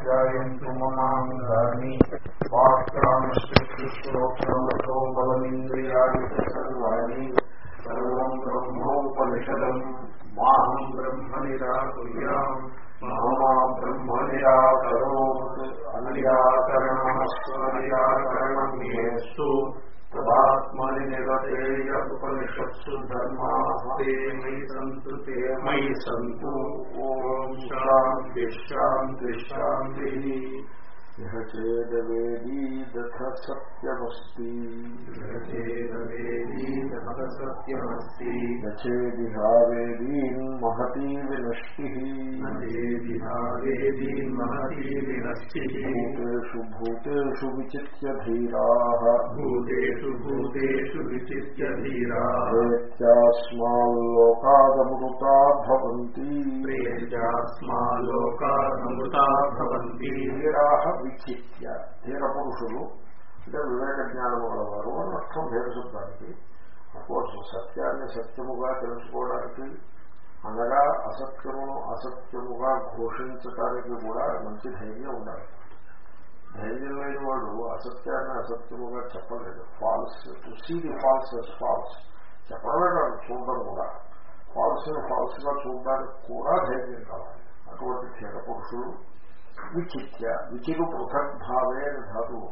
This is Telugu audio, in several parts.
ధ్యాయంతు మమాంగాని వాక్రామశ్రోక్షమతో బలమింద్రియాణి సర్వాణి సర్వం బ్రహ్మోపనిషదం మాహం బ్రహ్మ నిరాకుర్యాం మమా బ్రహ్మ నిరాకరోత్ అనిరాకరణమస్వనిరాకరణం యేస్తు తదాత్మని నిరతేయ ఉపనిషత్సు ధర్మాస్తే మయి సంతు తే మయి సంతు ఓం శాంతి శాంతి శాంతి. ఇహ చేదవేదీ దథ సత్యమస్తి సత్యమస్తి నచేదిహావేదీన్ మహతీ వినష్టి వేది మహతీ వినష్టి భూతేషు భూతేషు విచిత్య ధీరా భూతేషు భూతేషు విచిత్య ధీరా వేత్యాస్మాల్లోకాదమృతా భవంతి ప్రేత్యాస్మాలోకామృతా భవంతి ధీర పురుషులు అంటే వివేక జ్ఞానము గలవారు అని అర్థం భేద శబ్దానికి. అఫ్కోర్స్ సత్యాన్ని సత్యముగా తెలుసుకోవడానికి అనగా అసత్యమును అసత్యముగా ఘోషించటానికి కూడా మంచి ధైర్యం ఉండాలి. ధైర్యం లేని వాడు అసత్యాన్ని అసత్యముగా చెప్పలేదు. False to see the false as false చెప్పడమే కాదు చూడడం కూడా. ఫాల్స్ ఫాల్స్గా చూడడానికి కూడా ధైర్యం కావాలి. అటువంటి క్షేత్ర పురుషులు విచిత్య విచిరు పృథక్ భావే అని ధాతువు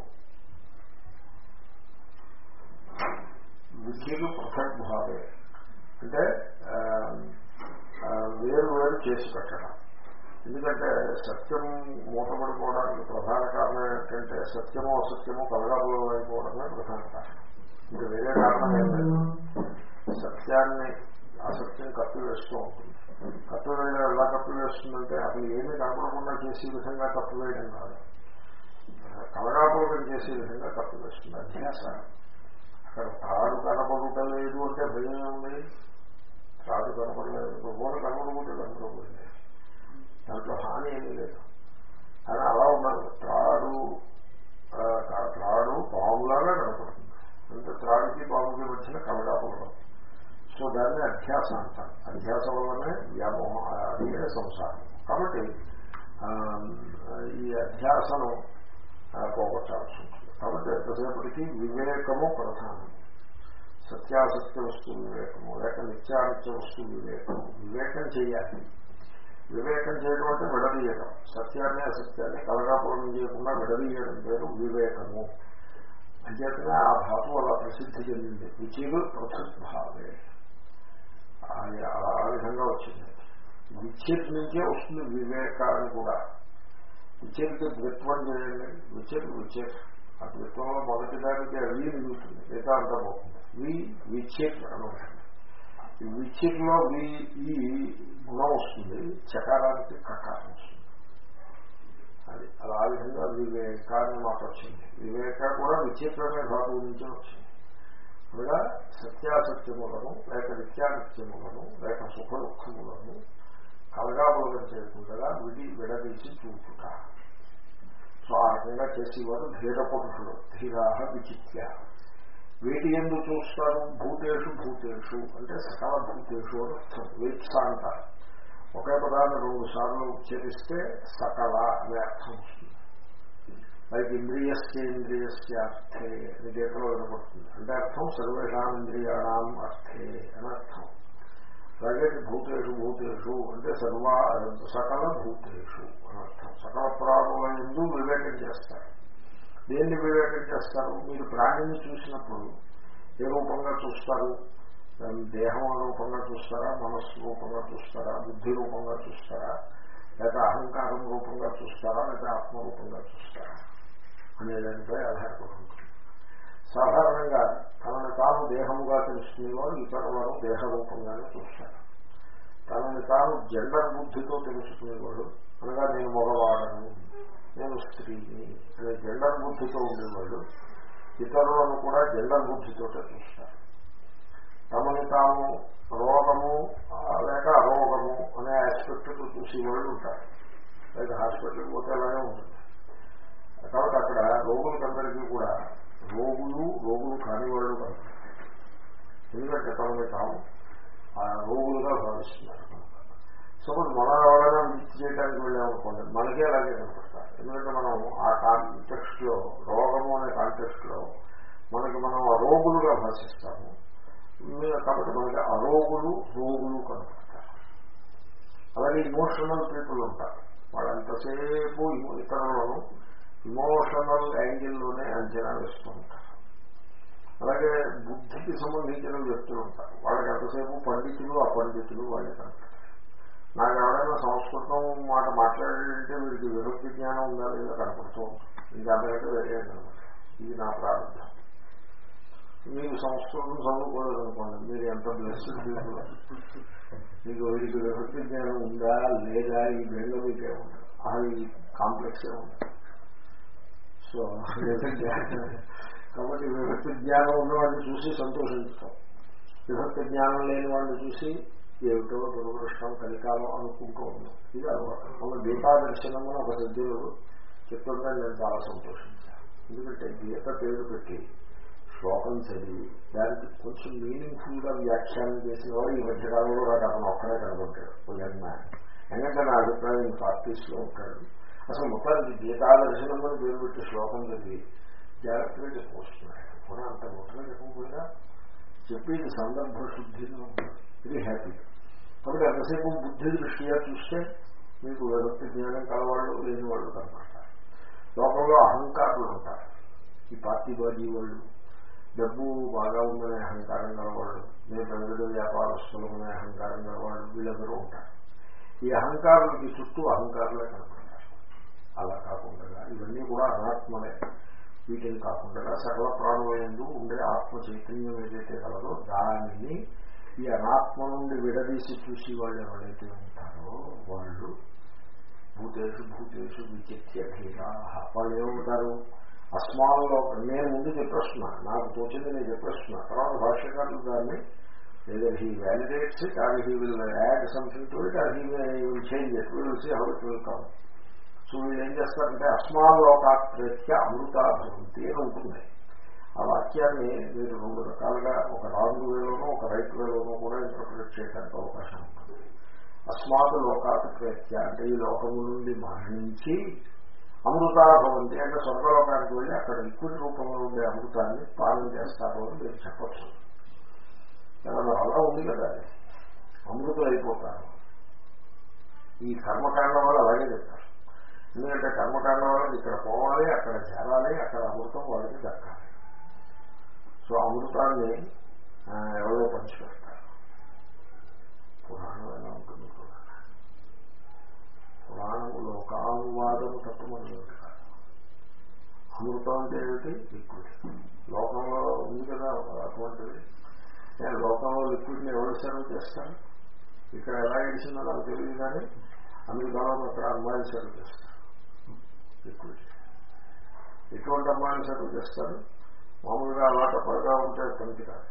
విచిరు పృథక్ భావే అంటే వేరు వేరు చేసి పెట్టడం ఎందుకంటే సత్యం మూతపడిపోవడానికి ప్రధాన కారణం ఏంటంటే సత్యము అసత్యము కలగాపులో అయిపోవడమే ప్రధాన కారణం ఇంకా వేరే కారణం ఏం లేదు సత్యాన్ని అసత్యం కప్పి వేస్తూ ఉంటుంది కప్పి వేయడం ఎలా కప్పి వేస్తుందంటే అసలు ఏమీ కనపడకుండా చేసే విధంగా కప్పి వేయడం కాదు. కలగాపులం చేసే విధంగా కప్పి వేస్తుంది అధ్యాస అక్కడ తాడు కనపడటలేదు అంటే భయం ఉంది తాడు కనపడలేదు. గోడ కనపడకూడదు కనపడకూడదు దాంట్లో హాని ఏమీ లేదు. అని అలా ఉండదు త్రాడు త్రాడు పాములాగా కనపడుతుంది. అంటే త్రాడుకి పాముకి వచ్చిన కలగాపులం సో దాన్ని అధ్యాస అంటారు. అధ్యాస వల్లనే వ్యామోహం అదే సంసారం. కాబట్టి ఈ అధ్యాసను పోగొట్టాల్సి ఉంటుంది. కాబట్టి ఎంతసేపటికి వివేకము ప్రధానం. సత్యాసత్య వస్తువు వివేకము లేక నిత్యానిత్య వస్తువు వివేకము. వివేకం చేయాలి వివేకం చేయడం అంటే విడదీయడం. సత్యాన్ని అసత్యాన్ని కలగాపురం చేయకుండా విడదీయడం పేరు వివేకము. అంచేతనే ఆ ధాతువు అలా ప్రసిద్ధి చెందింది. విచిలు ప్రసిద్ధావే ఆ విధంగా వచ్చింది. విచ్ఛేద్ నుంచే వస్తుంది వివేకాన్ని కూడా. విచ్ఛేదికి ద్విత్వం చేయండి. విచ్ఛేద్ విచ్ఛేద్. ఆ ద్విత్వంలో మొదటి దానికి వి మిగులుతుంది మిగతా వి విచ్ఛేద్ అనమాట ఈ విచ్ఛేద్లో వి ఈ గుణం వస్తుంది. చకారానికి కకారం వస్తుంది. అది అలా ఆ విధంగా వివేకాన్ని మాట వచ్చింది. వివేక కూడా విచిత్రమే భాగం నుంచే వచ్చింది అనగా సత్యాసత్యములను లేక నిత్యానిత్యములను లేక సుఖ దుఃఖములను కలగాబోధం చేయకుండా విడి విడదీసి చూపుట సో ఆ రకంగా చేసేవారు ధీర పురుషులు ధీరాహ విచిత్య. వీటి ఎందుకు చూస్తారు భూతేషు భూతేషు అంటే సకల భూతేషు అని అర్థం వేత్స అంటారు. ఒకే పదాన్ని రెండు సార్లు ఉచ్చరిస్తే సకల అనే అర్థం వస్తుంది లైక్ ఇంద్రియస్యేంద్రియస్య అర్థే అని గీతలో వినపడుతుంది. అంటే అర్థం సర్వేషాం ఇంద్రియాణం అర్థే అని అర్థం. అలాగే భూతేషు భూతేషు అంటే సర్వ సకల భూతేషు అని అర్థం. సకల ప్రాణుల ఎందు వివేకం చేస్తారు. దేన్ని వివేకం చేస్తారు? మీరు ప్రాణిని చూసినప్పుడు ఏ రూపంగా చూస్తారు? దేహం రూపంగా చూస్తారా? మనస్సు రూపంగా చూస్తారా? బుద్ధి రూపంగా చూస్తారా? లేక అహంకారం రూపంగా చూస్తారా? లేక ఆత్మరూపంగా చూస్తారా? అనే దానిపై ఆధారపడి సాధారణంగా తనని తాను దేహముగా తెలుసుకునేవారు ఇతరులను దేహ రూపంగానే చూస్తారు. తనని తాను జెండర్ బుద్ధితో తెలుసుకునేవాడు అనగా నేను మగవాడను నేను స్త్రీని అనే జెండర్ బుద్ధితో ఉండేవాళ్ళు ఇతరులను కూడా జెండర్ బుద్ధితో చూస్తారు. తమని తాము రోగము లేక అరోగము అనే ఆస్పెక్ట్ చూసేవాళ్ళు ఉంటారు. లేక హాస్పిటల్కి పోతే అలాగే ఉంటుంది. కాబట్టి అక్కడ రోగులకందరికీ కూడా రోగులు రోగులు కాని వాళ్ళు కాదు ఎందుకంటే తమని తాము ఆ రోగులుగా భావిస్తున్నారు. సపోజ్ మన ఎవరైనా విద్య చేయడానికి వెళ్ళామనుకోండి మనకే అలాగే కనపడతారు. ఎందుకంటే మనం ఆ కాంటెక్స్ట్లో రోగము అనే కాంటెక్స్ట్లో మనకి మనం అరోగులుగా భాషిస్తాము కాబట్టి మనకి అరోగులు రోగులు కనపడతారు. అలాగే ఇమోషనల్ పీపుల్ ఉంటారు. వాళ్ళు ఎంతసేపు ఇతరులను ఇమోషనల్ యాంగిల్లోనే అంచనా వేస్తూ ఉంటారు అలాగే బుద్ధికి సంబంధించిన వ్యక్తులు ఉంటారు. వాళ్ళకి ఎంతసేపు పండితులు అపండితులు వాళ్ళే కనపడతారు నాకు ఎవరైనా సంస్కృతం మాట మాట్లాడాలంటే వీరికి విభక్తి జ్ఞానం ఉందా లేదా కనపడుతూ ఉంటుంది. ఇంకా అంతకంటే వేరే ఇది నా ప్రారంభం. మీరు సంస్కృతం చదువుకోలేదు అనుకోండి మీరు ఎంత బ్లెస్డ్ మీకు వీరికి విభక్తి జ్ఞానం ఉందా లేదా? ఈ బెంగ మీకే ఉండదు కాంప్లెక్స్ ఏ ఉంటుంది సో కాబట్టి విభక్తి జ్ఞానం ఉన్న వాడిని చూసి సంతోషించుతాం. విభక్తి జ్ఞానం లేని వాడిని చూసి ఏమిటో దురదృష్టం కలికాలం అనుకుంటూ ఉన్నాం. ఇది అలవాటు. మన గీతా దర్శనము ఒక సద్యులు చెప్తుంటే నేను చాలా సంతోషించాను. ఎందుకంటే గీత పేరు పెట్టి శ్లోకం చదివి దానికి కొంచెం మీనింగ్ఫుల్గా వ్యాఖ్యానం చేసిన వాడు ఈ మధ్యకాలంలో నాకు అతను ఒక్కడే కనబడ్డాడు. ఒక యంగ్ మ్యాన్ ఎందుకంటే నా అభిప్రాయం పార్టీస్లో ఉంటాడు. అసలు మొత్తానికి గీతా దర్శనం పేరు పెట్టే శ్లోకం చదివి జాగ్రత్తగా చెప్పుకొస్తున్నాడు కూడా అంత మొత్తగా చెప్పకపోయినా చెప్పేది సందర్భ శుద్ధిలో ఇది హ్యాపీ. కాబట్టి ఎంతసేపు బుద్ధి దృష్ట్యా చూస్తే మీకు విభక్తి జ్ఞానం కలవాళ్ళు లేని వాళ్ళు కనపడతారు. లోకంలో అహంకారులు ఉంటారు. ఈ పార్టీ బాజీ వాళ్ళు డబ్బు బాగా ఉందనే అహంకారం గలవాళ్ళు నేను ప్రజలు వ్యాపారస్తులమనే అహంకారం గలవాళ్ళు వీళ్ళందరూ ఉంటారు. ఈ అహంకారులకి చుట్టూ అహంకారులే కనపడతారు. అలా కాకుండా ఇవన్నీ కూడా అనాత్మలే. వీటిని కాకుండా సకల ప్రాణులందు ఉండే ఆత్మ చైతన్యం ఏదైతే కలదో దానిని ఈ అనాత్మ నుండి విడదీసి చూసి వాళ్ళు ఎవరైతే ఉంటారో వాళ్ళు భూతేషు భూతేషు విచిత్య ధీరా వాళ్ళు ఏమవుతారు అస్మాల్లో నేను ముందు చెప్పేస్తున్నా నాకు తోచింది నేను చెప్పేస్తున్నా తర్వాత భాష్యకారులు దాన్ని లేదా he validates it or he will add something to it or he will change it will see how it will come so వీళ్ళు ఏం చేస్తారంటే అస్మాలోకాత్రేత్య అమృతాభివృద్ధి అని ఉంటుంది ఆ వాక్యాన్ని మీరు రెండు రకాలుగా ఒక రాంగ్ వేలోనూ ఒక రైట్ వేలోనూ కూడా ఇంటర్ప్రిట్ చేయడానికి అవకాశం ఉంటుంది. అస్మాత్ లోకాత్ప్రేత్య అంటే ఈ లోకము నుండి మరణించి అమృతాభవంతి అంటే స్వర్గలోకానికి వెళ్ళి అక్కడ లిక్విడ్ రూపంలో ఉండే అమృతాన్ని పాలన చేస్తారు అని మీరు చెప్పచ్చు. అలా ఉంది కదా అమృతం అయిపోతారు ఈ కర్మకాండం వల్ల అలాగే చెప్తారు. ఎందుకంటే కర్మకాండం వల్ల ఇక్కడ పోవాలి అక్కడ చేరాలి అక్కడ అమృతం వాళ్ళకి దక్కాలి. సో అమృతాన్ని ఎవరో పంచిపెడతారు. పురాణం ఉంటుంది కూడా. పురాణము లోకానువాదము తప్ప మనం కాదు అమృతం అంటే ఏమిటి? లిక్విడ్ లోకంలో ఉంది కదా అటువంటిది. నేను లోకంలో లిక్విడ్ని ఎవరు సర్వ్ చేస్తాను ఇక్కడ ఎలా ఇడిచిందో నాకు తెలియదు కానీ అమెరికాలో అక్కడ అమ్మాయిలు సర్వ్ చేస్తాను లిక్విడ్ ఎటువంటి అమ్మాయిని సర్వ్ చేస్తారు మామూలుగా అలాట పడగా ఉంటే పనికిరాదు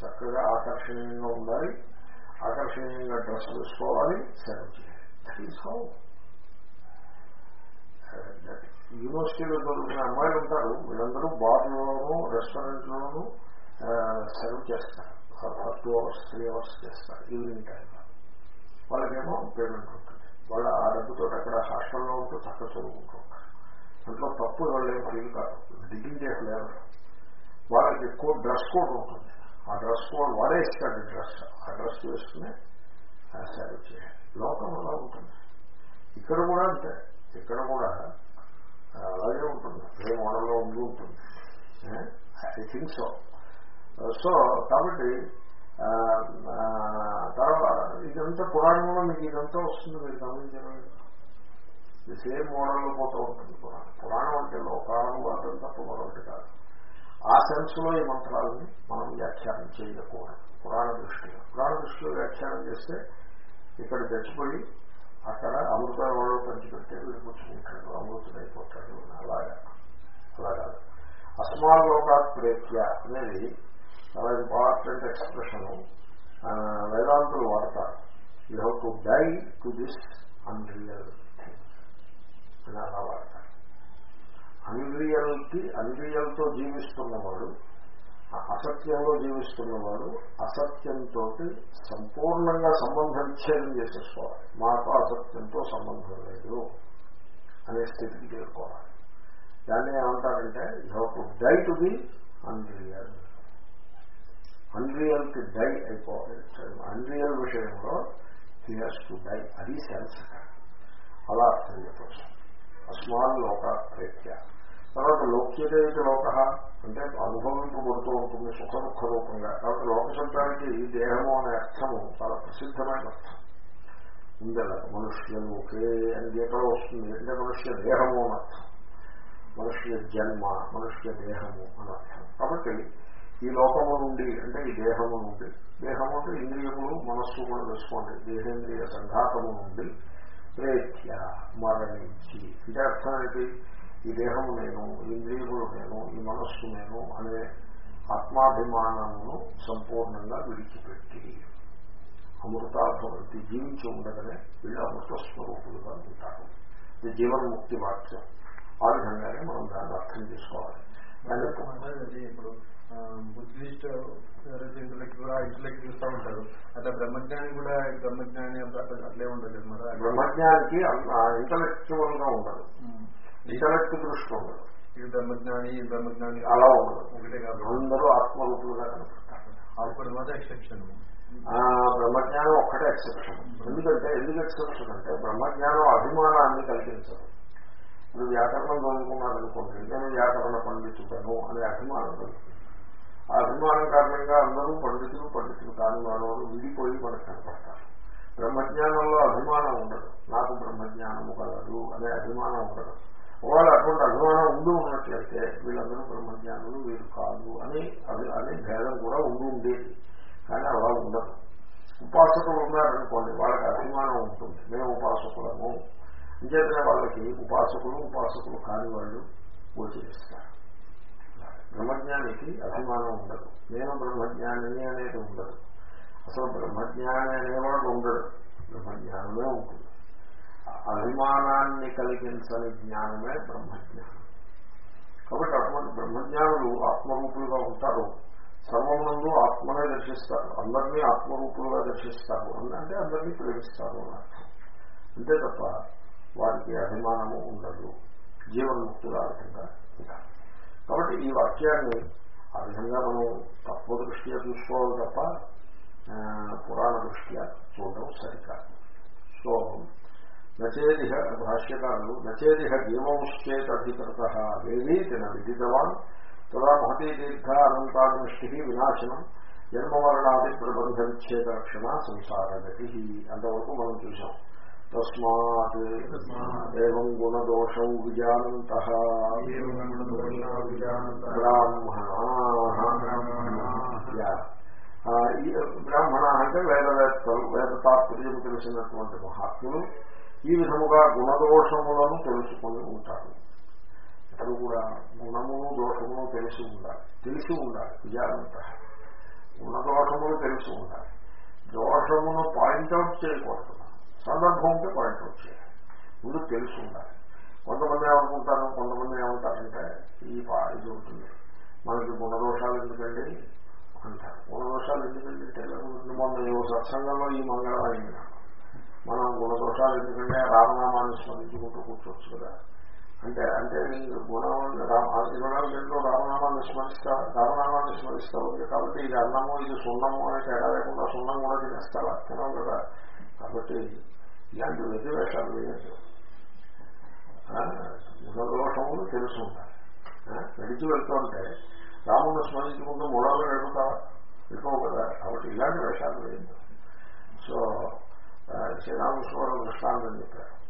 చక్కగా ఆకర్షణీయంగా ఉండాలి. ఆకర్షణీయంగా డ్రెస్ వేసుకోవాలి. సెలవు చేయాలి దట్ ఈస్ హౌ యూనివర్సిటీలో దొరికిన అమ్మాయిలు ఉంటారు. వీళ్ళందరూ బార్లోనూ రెస్టారెంట్లోనూ సర్వ్ చేస్తారు. టూ అవర్స్ త్రీ అవర్స్ చేస్తారు. ఈవినింగ్ టైంలో వాళ్ళకేమో పేమెంట్ ఉంటుంది. వాళ్ళ ఆ డబ్బుతో అక్కడ హాస్టల్లో ఉంటూ చక్కగా చదువుకుంటూ ఇంట్లో దాంట్లో తప్పు వాళ్ళు ఏం ఫీల్ కాదు. డిగ్నిటీ వాళ్ళకి ఎక్కువ డ్రెస్ కోడ్ ఉంటుంది. ఆ డ్రెస్ కోడ్ వాడేస్తాడు డ్రెస్ ఆ డ్రెస్ వేసుకుని సరే చేయాలి. లోకం అలా ఉంటుంది. ఇక్కడ కూడా అంతే. ఇక్కడ కూడా అలాగే ఉంటుంది. ఏ మోడల్లో ఉండి ఉంటుంది. ఐ థింక్ సో సో కాబట్టి తర్వాత ఇదంతా పురాణంలో మీకు ఇదంతా వస్తుంది. మీరు గమనించాలి ఇది సేమ్ మోడల్లో పోతూ ఉంటుంది పురాణం. పురాణం అంటే లోకానువాదం తప్ప మరొకటి కాదు. ఆ సెన్స్లో ఈ మంత్రాలని మనం వ్యాఖ్యానం చేయకూడదు పురాణ దృష్టిలో. పురాణ దృష్టిలో వ్యాఖ్యానం చేస్తే ఇక్కడ చచ్చిపోయి అక్కడ అమృత వాడు పంచిపెట్టే విడిపుచ్చుకుంటాడు అమృతుడైపోతాడు అలాగా. అలాగా అస్మాలోకాత్ ప్రేత్య అనేది చాలా ఇంపార్టెంట్ ఎక్స్ప్రెషన్ వేదాంతులు వాడతారు. You have to die to this unreal thing అని అలా వాడతారు. అన్రియల్కి అన్రియల్తో జీవిస్తున్నవాడు అసత్యంలో జీవిస్తున్నవాడు అసత్యంతో సంపూర్ణంగా సంబంధం విచ్ఛేదం చేసేసుకోవాలి. మాకు అసత్యంతో సంబంధం లేదు అనే స్థితికి చేరుకోవాలి. దాన్ని ఏమంటారంటే you to die to be unreal అన్రియల్కి die అయిపోవాలి. అన్రియల్ విషయంలో హీ హాస్ టు డై అది సెన్స్ అలా అర్థం చెప్పచ్చు అస్మాన్ లోక ప్రేత్య తర్వాత లోక్యత లోక అంటే అనుభవింపబడుతూ ఉంటుంది సుఖ దుఃఖ రూపంగా కాబట్టి లోక శబ్దానికి దేహము అనే అర్థము చాలా ప్రసిద్ధమైన అర్థం. ఉందల మనుష్యలోకే అని గీతలో వస్తుంది. అంటే మనుష్య దేహము అని అర్థం. మనుష్య జన్మ మనుష్య దేహము అని అర్థం. కాబట్టి ఈ లోకము నుండి అంటే ఈ దేహము నుండి దేహము అంటే ఇంద్రియములు మనస్సు కూడా తెలుసుకోండి. దేహేంద్రియ సంఘాతము నుండి ప్రేత్య మరణించి. ఇది అర్థం ఏంటి? ఈ దేహం నేను ఇంద్రియములు నేను ఈ మనస్సు నేను అనే ఆత్మాభిమానమును సంపూర్ణంగా విడిచిపెట్టి. అమృతాభవంతి జీవించి ఉండగానే వీళ్ళు అమృత స్వరూపులుగా ఉంటారు. ఇది జీవన్ముక్తి వాక్యం. ఆ విధంగానే మనం దాన్ని అర్థం చేసుకోవాలి. ఇప్పుడు బుద్ధిస్ట్ ఇంటలెక్ట్ కూడా ఇంటలెక్ట్ చూస్తూ ఉంటారు. అట్లా బ్రహ్మజ్ఞాని కూడా బ్రహ్మజ్ఞాని అట్లే ఉండదు అనమాట బ్రహ్మజ్ఞానికి ఇంటలెక్చువల్గా ఉండదు. ఇంటలెక్ట్ దృష్టి ఉండదు. ఈ బ్రహ్మజ్ఞాని బ్రహ్మజ్ఞాని అలా ఉండదు. ఒకటే కాదు అందరూ ఆత్మరూపులుగా కనపడతారు. అప్పుడు మాత్రం ఎక్సెప్షన్ ఆ బ్రహ్మజ్ఞానం ఒక్కటే ఎక్సెప్షన్ ఎందుకంటే ఎందుకు ఎక్సెప్షన్ అంటే బ్రహ్మజ్ఞానం అభిమానాన్ని కలిగించదు. ఇప్పుడు వ్యాకరణం చదువుకున్నాడు అనుకోండి నేను వ్యాకరణ పండితుడను అనే అభిమానం ఆ అభిమానం కారణంగా అందరూ పండితులు పండితులు కాని వాళ్ళు విడిపోయి మనకు కనపడతారు. బ్రహ్మజ్ఞానంలో అభిమానం ఉండదు. నాకు బ్రహ్మజ్ఞానము కలదు అనే అభిమానం ఉండదు. ఒకవేళ అటువంటి అభిమానం ఉండి ఉన్నట్లయితే వీళ్ళందరూ బ్రహ్మజ్ఞానులు వీరు కాదు అని అది అనే భేదం కూడా ఉండి ఉండేది. కానీ అలా ఉండదు. ఉపాసకులు ఉన్నారనుకోండి వాళ్ళకి అభిమానం ఉంటుంది. మేము ఉపాసకులము. అంచేతనే వాళ్ళకి ఉపాసకులు ఉపాసకులు కాని వాళ్ళు గోచరిస్తారు బ్రహ్మజ్ఞానికి అభిమానం ఉండదు. నేను బ్రహ్మజ్ఞానిని అనేది ఉండదు. అసలు బ్రహ్మజ్ఞాని అనేవాడు ఉండడు. బ్రహ్మజ్ఞానమే ఉంటుంది. అభిమానాన్ని కలిగించని జ్ఞానమే బ్రహ్మజ్ఞానం. కాబట్టి అటువంటి బ్రహ్మజ్ఞానులు ఆత్మరూపులుగా ఉంటారు. సర్వమునందు ఆత్మనే దర్శిస్తారు. అందరినీ ఆత్మరూపులుగా దర్శిస్తారు అంటే అందరినీ ప్రేమిస్తారు అని అంతే తప్ప వారికి అభిమానము ఉండదు. జీవన్ముక్తులు ఆ విధంగా ఉంటారు. కాబట్టి ఈ వాక్యాన్ని ఆ విధంగా మనం తత్వ దృష్ట్యా చూసుకోవాలి తప్ప పురాణ దృష్ట్యా చూడడం సరికాదు. సో నచేదిహ భాష్యకారులు నచేదిహ జీవంశ్చేతధికృత వేదీతి విదితవాన్ తదా మహతీ దీర్ఘ అనంతాదృష్టి వినాశనం జన్మవరణాది ప్రబంధ విచ్ఛేద రక్షణ సంసారగతి అంతవరకు మనం చూసాం తస్మాత్ ఏం గుణదోషౌ విజానంత. బ్రాహ్మణ. బ్రాహ్మణ. అంటే వేదవేత్తలు వేద తాత్పర్యం తెలిసినటువంటి మహాత్ములు ఈ విధముగా గుణదోషములను తెలుసుకొని ఉంటారు. ఇప్పుడు కూడా గుణమును దోషమును తెలిసి ఉండాలి. తెలిసి ఉండాలి విజానంత. గుణదోషములు తెలిసి ఉండాలి. దోషమును పాయింట్అవుట్ చేయకూడదు. సందర్భం ఉంటే పాయింట్అవుట్ చేయాలి ముందు తెలిసి ఉండాలి కొంతమంది ఏమనుకుంటారు కొంతమంది ఏమంటారంటే ఈ ఇది ఉంటుంది మనకి గుణదోషాలు ఎందుకండి అంటారు గుణదోషాలు ఎందుకంటే మొన్న ఏవో సత్సంగంలో ఈ మంగళం అయింది మనం గుణదోషాలు ఎందుకంటే రామనామాన్ని స్మరించుకుంటూ కూర్చోవచ్చు కదా అంటే అంటే గుణం ఇరవై గంటలో రామనామాన్ని స్మరిస్తా రామనామాన్ని స్మరిస్తావు కాబట్టి ఇది అన్నము ఇది సున్నము అనే తేడా లేకుండా సున్నం కూడా తినేస్తావా తినవు కదా కాబట్టి ఇలాంటి వ్యతివేషాలు వేయచ్చు గుణదోషములు తెలుసు ఉండాలి. నడిచి వెళ్తుంటే రాముని స్మరించుకుంటూ మూడాలు వెళ్తావా వెళ్ళిపోవు కదా కాబట్టి ఇలాంటి వేషాలు వేయండి సో శ్రీరామకృష్ణ దృష్టాంతం చెప్పారు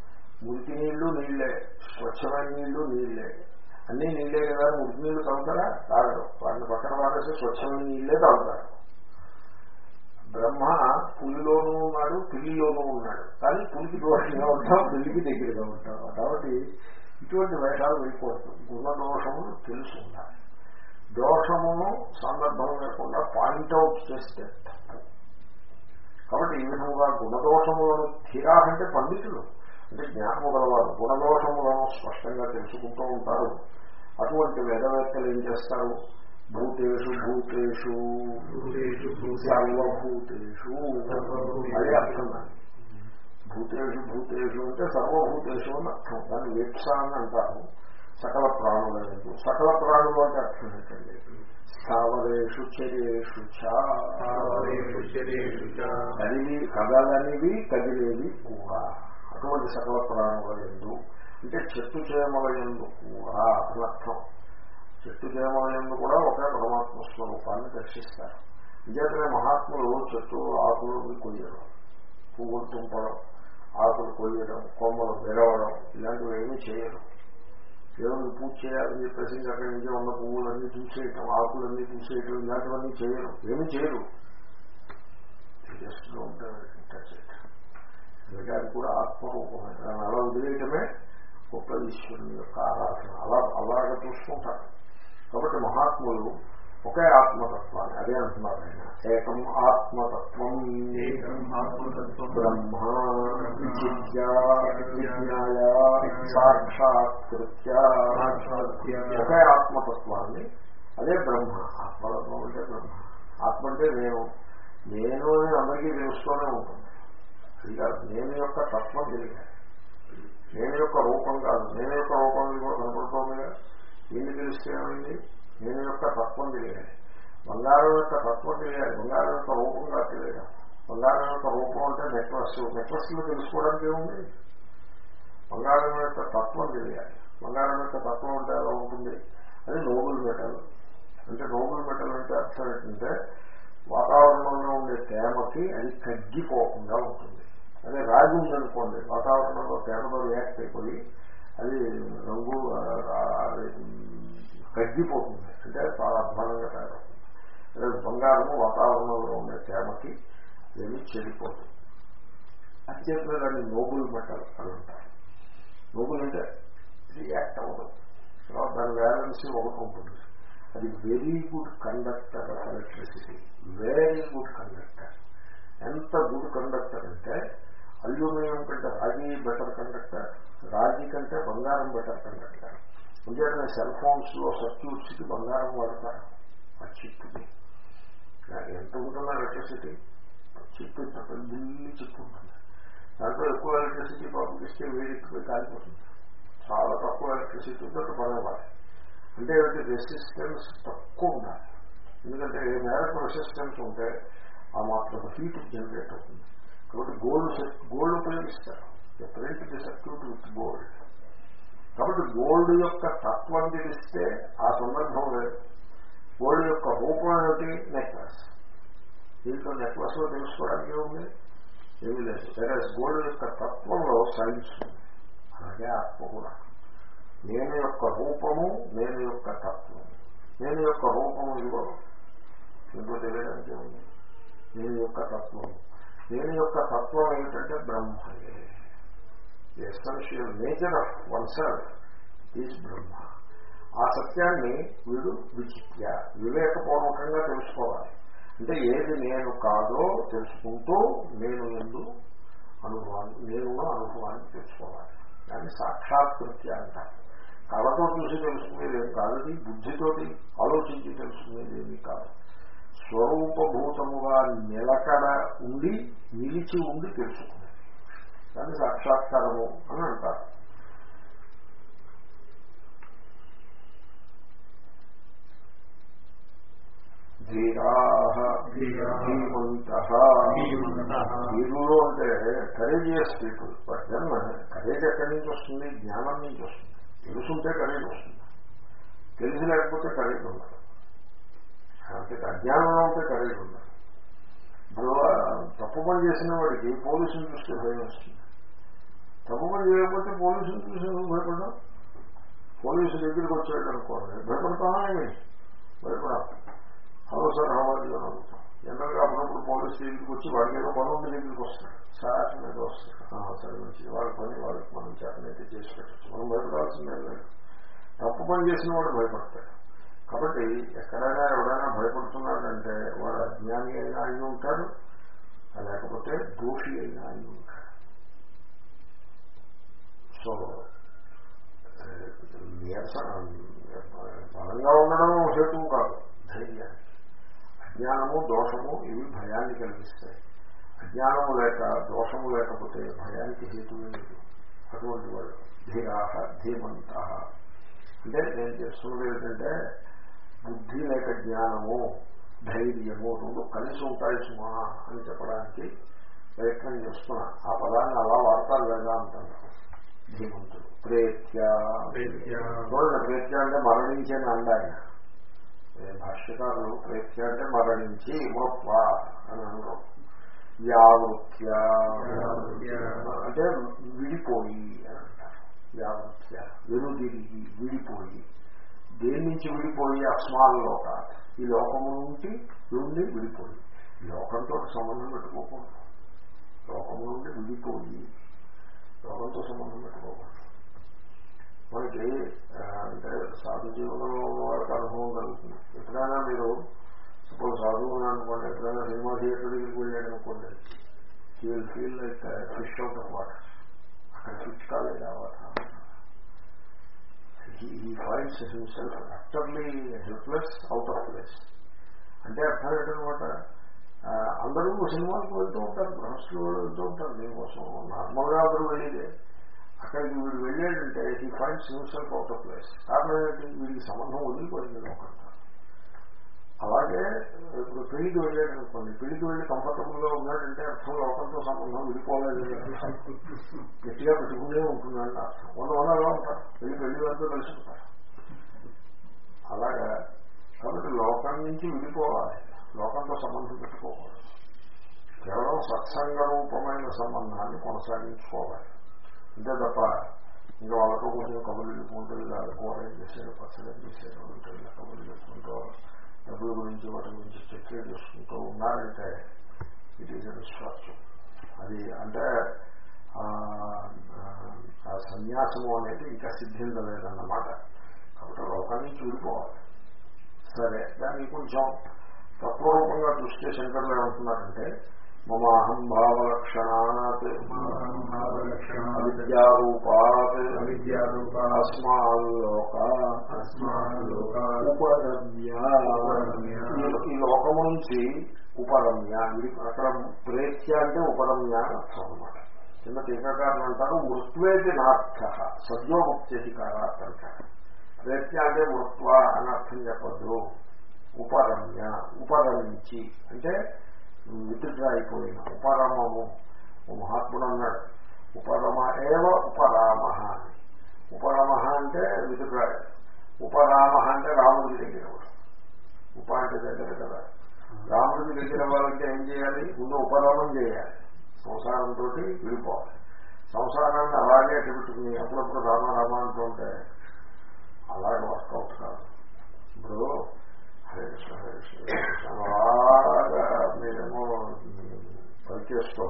మురికి నీళ్ళు నీళ్ళే స్వచ్ఛమైన నీళ్ళు నీళ్ళే. అన్నీ నీళ్ళే కదా మురికి నీళ్ళు తాగుతారా? తాగరు. వాటిని పక్కన వాడేసి స్వచ్ఛమైన నీళ్ళే తాగుతారు. బ్రహ్మ పులిలోనూ ఉన్నాడు పిల్లిలోనూ ఉన్నాడు. కానీ పులికి దోషంగా ఉంటాం పిల్లికి దగ్గరగా ఉంటాం. కాబట్టి ఇటువంటి వేషాలు వెళ్ళిపోతుంది గుణదోషము తెలుసు ఉండాలి. దోషమును సందర్భం లేకుండా పాయింట్అవుట్ చేస్తే కాబట్టి ఈ విధముగా గుణదోషములను స్థిరా అంటే పండితులు. అంటే జ్ఞానము గలవారు గుణదోషములను స్పష్టంగా తెలుసుకుంటూ ఉంటారు. అటువంటి వేదవేత్తలు ఏం చేస్తారు? భూతేషు భూతేషు. సర్వభూతేషు. అదే అర్థం భూతేషు భూతేషు అంటే సర్వభూతేషు అని అర్థం. దాన్ని వేప్స అని అంటారు. సకల ప్రాణుల సకల ప్రాణులు అంటే అర్థం ఏంటండి? స్థావరేషు చర్యేషు కదిలి కదలనివి కదిలేవి కూడా. అటువంటి సకల ప్రాణుల ఎందు అంటే చెట్టు చేమల ఎందు కూడా అని అర్థం. చెట్టు దేవాలయంలో కూడా ఒకే పరమాత్మ స్వరూపాన్ని దర్శిస్తారు. నిజంగా మహాత్ములు చెట్టు ఆకులు కొయ్యడం పువ్వులు తుంపడం ఆకులు కొయ్యడం కొమ్మలు విరవడం ఇలాంటివి ఏమీ చేయరు. దేవుని పూజ చేయాలని చెప్పేసి అక్కడి నుంచి ఉన్న పువ్వులన్నీ చూసేయటం ఆకులన్నీ చూసేయటం ఇలాంటివన్నీ చేయరు. ఏమీ చేయరు. జస్ట్ ఎందుకంటే కూడా ఆత్మరూపమే. దాన్ని అలా వదిలేయటమే గొప్ప ఈశ్వరుని యొక్క ఆరాధన. అలా అలాగా చూసుకుంటారు. కాబట్టి మహాత్ములు ఒకే ఆత్మతత్వాన్ని అదే అంటున్నారు ఆయన ఏకం ఆత్మతత్వం. ఏకం ఆత్మతత్వం. బ్రహ్మ విచిత్య విజ్ఞాయ సాక్షాత్కృత్య. సాక్షాత్య ఒకే ఆత్మతత్వాన్ని అదే బ్రహ్మ. ఆత్మతత్వం అంటే బ్రహ్మ. ఆత్మ అంటే నేను. నేను అని అందరికీ తెలుస్తూనే ఉంటుంది. అది కాదు నేను యొక్క తత్వం తెలియాలి నేను యొక్క రూపం కాదు. నేను యొక్క రూపం ఇదిగో కనపడుతోందిగా? ఏంటి తెలిస్తే ఏమైంది నేను యొక్క తత్వం తెలియాలి. బంగారం యొక్క తత్వం తెలియాలి. బంగారం యొక్క రూపం కాదు తెలియడం బంగారం యొక్క రూపం అంటే నెక్లెస్. నెక్లెస్లో తెలుసుకోవడానికి ఏముంది? బంగారం యొక్క తత్వం తెలియాలి. బంగారం యొక్క తత్వం అంటే ఎలా ఉంటుంది? అది నోబుల్ మెటల్. అంటే నోబుల్ మెటల్ అంటే అర్థం ఏంటంటే వాతావరణంలో ఉండే తేమకి అది తగ్గిపోకుండా ఉంటుంది. అదే రాగి ఉందనుకోండి వాతావరణంలో తేమతో రియాక్ట్ అయిపోయి అది రంగు తగ్గిపోతుంది. అంటే చాలా అధ్వానంగా తయారవుతుంది. బంగారము వాతావరణంలో ఉండే తేమకి ఏమి చెడిపోతుంది అత్యంత దాన్ని నోబుల్ మెటల్ అని అంటారు. నోబుల్ అంటే రియాక్ట్ అవ్వదు. తర్వాత దాని వ్యాలెన్సీ ఒకటి ఉంటుంది. అది very good conductor of electricity. Very good conductor. ఎంత గుడ్ కండక్టర్ అంటే అల్యూమినియం కంటే రాగి బెటర్ కండక్టర్ రాగి కంటే బంగారం బెటర్ కండక్టర్. ఎందుకంటే సెల్ ఫోన్స్లో సర్క్యూట్స్కి బంగారం వాడతారు? ఆ చిప్పుకి ఎంత ఉంటుందో ఎలక్ట్రిసిటీ చిప్పు ఇంత చిప్పు ఉంటుంది. దాంట్లో ఎక్కువ ఎలక్ట్రిసిటీ పంపిస్తే వేడెక్కిపోయి కాలిపోతుంది చాలా తక్కువ ఎలక్ట్రిసిటీ ఉంటే పడవాలి అంటే ఏమిటి? రెసిస్టెన్స్ తక్కువ ఉండాలి. ఎందుకంటే ఏ మేరకు రెసిస్టెన్స్ ఉంటే ఆ మాత్రం హీట్ జనరేట్ అవుతుంది. కాబట్టి గోల్డ్ గోల్డ్ ఉపయోగిస్తారు. Print the circuit with gold కాబట్టి గోల్డ్ యొక్క తత్వం తెలిస్తే ఆ సందర్భం లేదు. గోల్డ్ యొక్క రూపం ఏమిటి? నెక్లెస్ దీంట్లో నెక్లెస్లో తెలుసుకోవడానికి ఉంది ఏమీ లేదు. సరే గోల్డ్ యొక్క తత్వంలో సైన్స్ అలాగే ఆత్మ కూడా. నేను యొక్క రూపము నేను యొక్క తత్వము నేను యొక్క రూపము ఇవ్వడం ఇంకో తెలియడానికి ఉంది నేను యొక్క తత్వము నేను యొక్క తత్వం ఏమిటంటే బ్రహ్మయే essential nature of one self is Brahma ఆ సత్యాన్ని వీడు విచిత్య వివేకపూర్వకంగా తెలుసుకోవాలి. అంటే ఏది నేను కాదో తెలుసుకుంటూ నేను ఎందు అనుభవాన్ని నేను అనుభవాన్ని తెలుసుకోవాలి. దాన్ని సాక్షాత్కృత్య అంటారు కళతో చూసి తెలుసుకునేది ఏం కాదు బుద్ధితోటి ఆలోచించి తెలుసుకునేది ఏమి కాదు. స్వరూపభూతముగా నిలకడ ఉండి నిలిచి ఉండి తెలుసుకునేది దాన్ని సాక్షాత్కారము అని అంటారు. ధీరాహ అంటే courageous people but then courage ఎక్కడి నుంచి వస్తుంది? జ్ఞానం నుంచి వస్తుంది. తెలుసుంటే కరేజ్ వస్తుంది. తెలిసి లేకపోతే కరేజ్ ఉండదు. అంటే అజ్ఞానంలో ఉంటే కరేజ్ ఉండదు. ఇప్పుడు తప్పు పని చేసిన వాడికి పోలీసులు చూస్తే భయం వస్తుంది. తప్పు పని చేయకపోతే పోలీసులు చూసి నువ్వు భయపడ్డావు పోలీసు దగ్గరికి వచ్చాడు అనుకోండి. భయపడతావా ఏమి భయపడాలి. హలో సార్ అని అడుగుతాం. జనరల్గా అప్పుడప్పుడు పోలీసు దగ్గరికి వచ్చి వాడికి ఏదో పని దగ్గరికి వస్తాడు. సార్ మీద వస్తాడు. సరే మంచిది. వాళ్ళ పని వాళ్ళకి మనం చేతనైతే చేసి పెట్టచ్చు. మనం భయపడాల్సిందే లేదు. తప్పు పని చేసిన వాడు భయపడతాడు. కాబట్టి ఎక్కడైనా ఎవడైనా భయపడుతున్నాడంటే వాడు అజ్ఞాని అయినా అయి ఉంటాడు. లేకపోతే దోషి అయినా అయి ఉంటాడు. సో నీరస బలంగా ఉండడం హేతువు కాదు ధైర్యాన్ని అజ్ఞానము దోషము ఇవి భయాన్ని కలిగిస్తాయి అజ్ఞానము లేక దోషము లేకపోతే భయానికి హేతువే లేదు అటువంటి వాళ్ళు ధీరాహ ధీమంత అంటే నేను చేస్తున్నది ఏంటంటే బుద్ధి లేక జ్ఞానము ధైర్యము రెండు కలిసి ఉంటాయి సుమా అని చెప్పడానికి ప్రయత్నం చేస్తున్నా ఆ పదాన్ని అలా వాడతారు వేదాంతంలో ధీమంతుడు ప్రేత్య. ప్రేత్య. అంటే మరణించే అండి ఆయన ఏ భాష్యకారులు ప్రేత్య అంటే మరణించి మృత్వ అని అనరు. యావృత్య. అంటే విడిపోయి అని అంటారు. యావృత్య వెనుదిరిగి విడిపోయి. దేని నుంచి విడిపోయి? అస్మాన్ లోక ఈ లోకము నుండి నుండి విడిపోయి. లోకంతో సంబంధం పెట్టుకోకూడదు. లోకము నుండి విడిపోయి లోకంతో సంబంధం పెట్టుకోకూడదు. మనకి అంటే సాధు జీవనంలో ఉన్న వాళ్ళకి అనుభవం కలుగుతుంది. ఎప్పుడైనా మీరు సపోజ్ సాధువు అనుకోండి ఎప్పుడైనా సినిమా థియేటర్ దగ్గరికి వెళ్ళాడు అనుకోండి he will feel like fish out of water అక్కడ ఫిష్ కాలేదు ఆ వాటర్. ఈ feels himself utterly helpless out of place అంటే అర్థం ఏంటనమాట అందరూ సినిమాలకు వెళ్తూ ఉంటారు గృహస్థులు వెళ్తూ ఉంటారు. దీనికోసం నార్మల్గా అందరూ వెళ్ళేదే. అక్కడికి వీడు వెళ్ళాడంటే he finds himself out of place కారణం ఏంటి వీడికి సంబంధం వదిలిపోయింది లోకంతో అలాగే ఇప్పుడు పెళ్ళికి వెళ్ళాడు అనుకోండి. పెళ్ళికి వెళ్ళి కంఫర్టబుల్గా ఉన్నాడంటే అర్థం లోకంతో సంబంధం విడిపోలేదు. గట్టిగా పెట్టుకునే ఉంటుందండి అర్థం. వంద వంద అలా ఉంటారు. పెళ్ళి పెళ్ళి వరకు ఉంటారు అలాగా. కాబట్టి లోకం నుంచి విడిపోవాలి. లోకంతో సంబంధం పెట్టుకోకూడదు. కేవలం సత్సంగ రూపమైన సంబంధాన్ని కొనసాగించుకోవాలి. అంతే తప్ప ఇంకా వాళ్ళతో కొంచెం కబుర్లు చెప్పుకుంటూ ఇలా కూర చేశారు పచ్చడి చేశారు అంటూ కబుర్లు చెప్పుకుంటూ డబ్బుల గురించి వాటి గురించి చర్చ చేసుకుంటూ ఉన్నారంటే ఇట్ ఈజ్ విశ్వాసం అది అంటే ఆ, సన్యాసము అనేది ఇంకా సిద్ధించలేదన్నమాట. కాబట్టి లోకాన్ని చూడిపోవాలి. సరే దానికి కొంచెం తత్వరూపంగా చూస్తే శంకర్లు ఏమంటున్నారంటే మమ అహం భావలక్షణాత్ అవిద్యారూపాత్ అవిద్యారూపా అస్మాల్లోక అస్మాల్లోక ఉపరమ్య. ఉపరమ్య. ఈ- ఈ లోకము నుంచి ఉపరమ్య. ఇది అక్కడ ప్రేత్య అంటే ఉపరమ్య అని అర్థం అనమాట చిన్న టీకాకారులు అంటారు మృత్వేది నార్థ సద్యోముక్త్యధికారాత్ అంటారు ప్రేత్య అంటే మృత్వ అని అర్థం చెప్పద్దు. ఉపరమ్య ఉపరమించి అంటే విత్డ్రా అయిపోయిన ఉపరమము. ఓ మహాత్ముడు అన్నాడు ఉపరమ ఏవ ఉపరామ? అని ఉపరమ అంటే విత్డ్రా ఉపరామ అంటే రాముడి దగ్గర ఉప అంటే దగ్గర కదా. రాముడికి దగ్గర వాళ్ళంటే ఏం చేయాలి? ముందు ఉపరామం చేయాలి. సంసారంతో విడిపోవాలి. సంసారాన్ని అలాగే పెట్టుకుని అప్పుడప్పుడు రామ రామ అంటూ ఉంటే అలాగే వర్కౌట్ కాదు. ఇప్పుడు అలాగా మీరేమో పనిచేస్తూ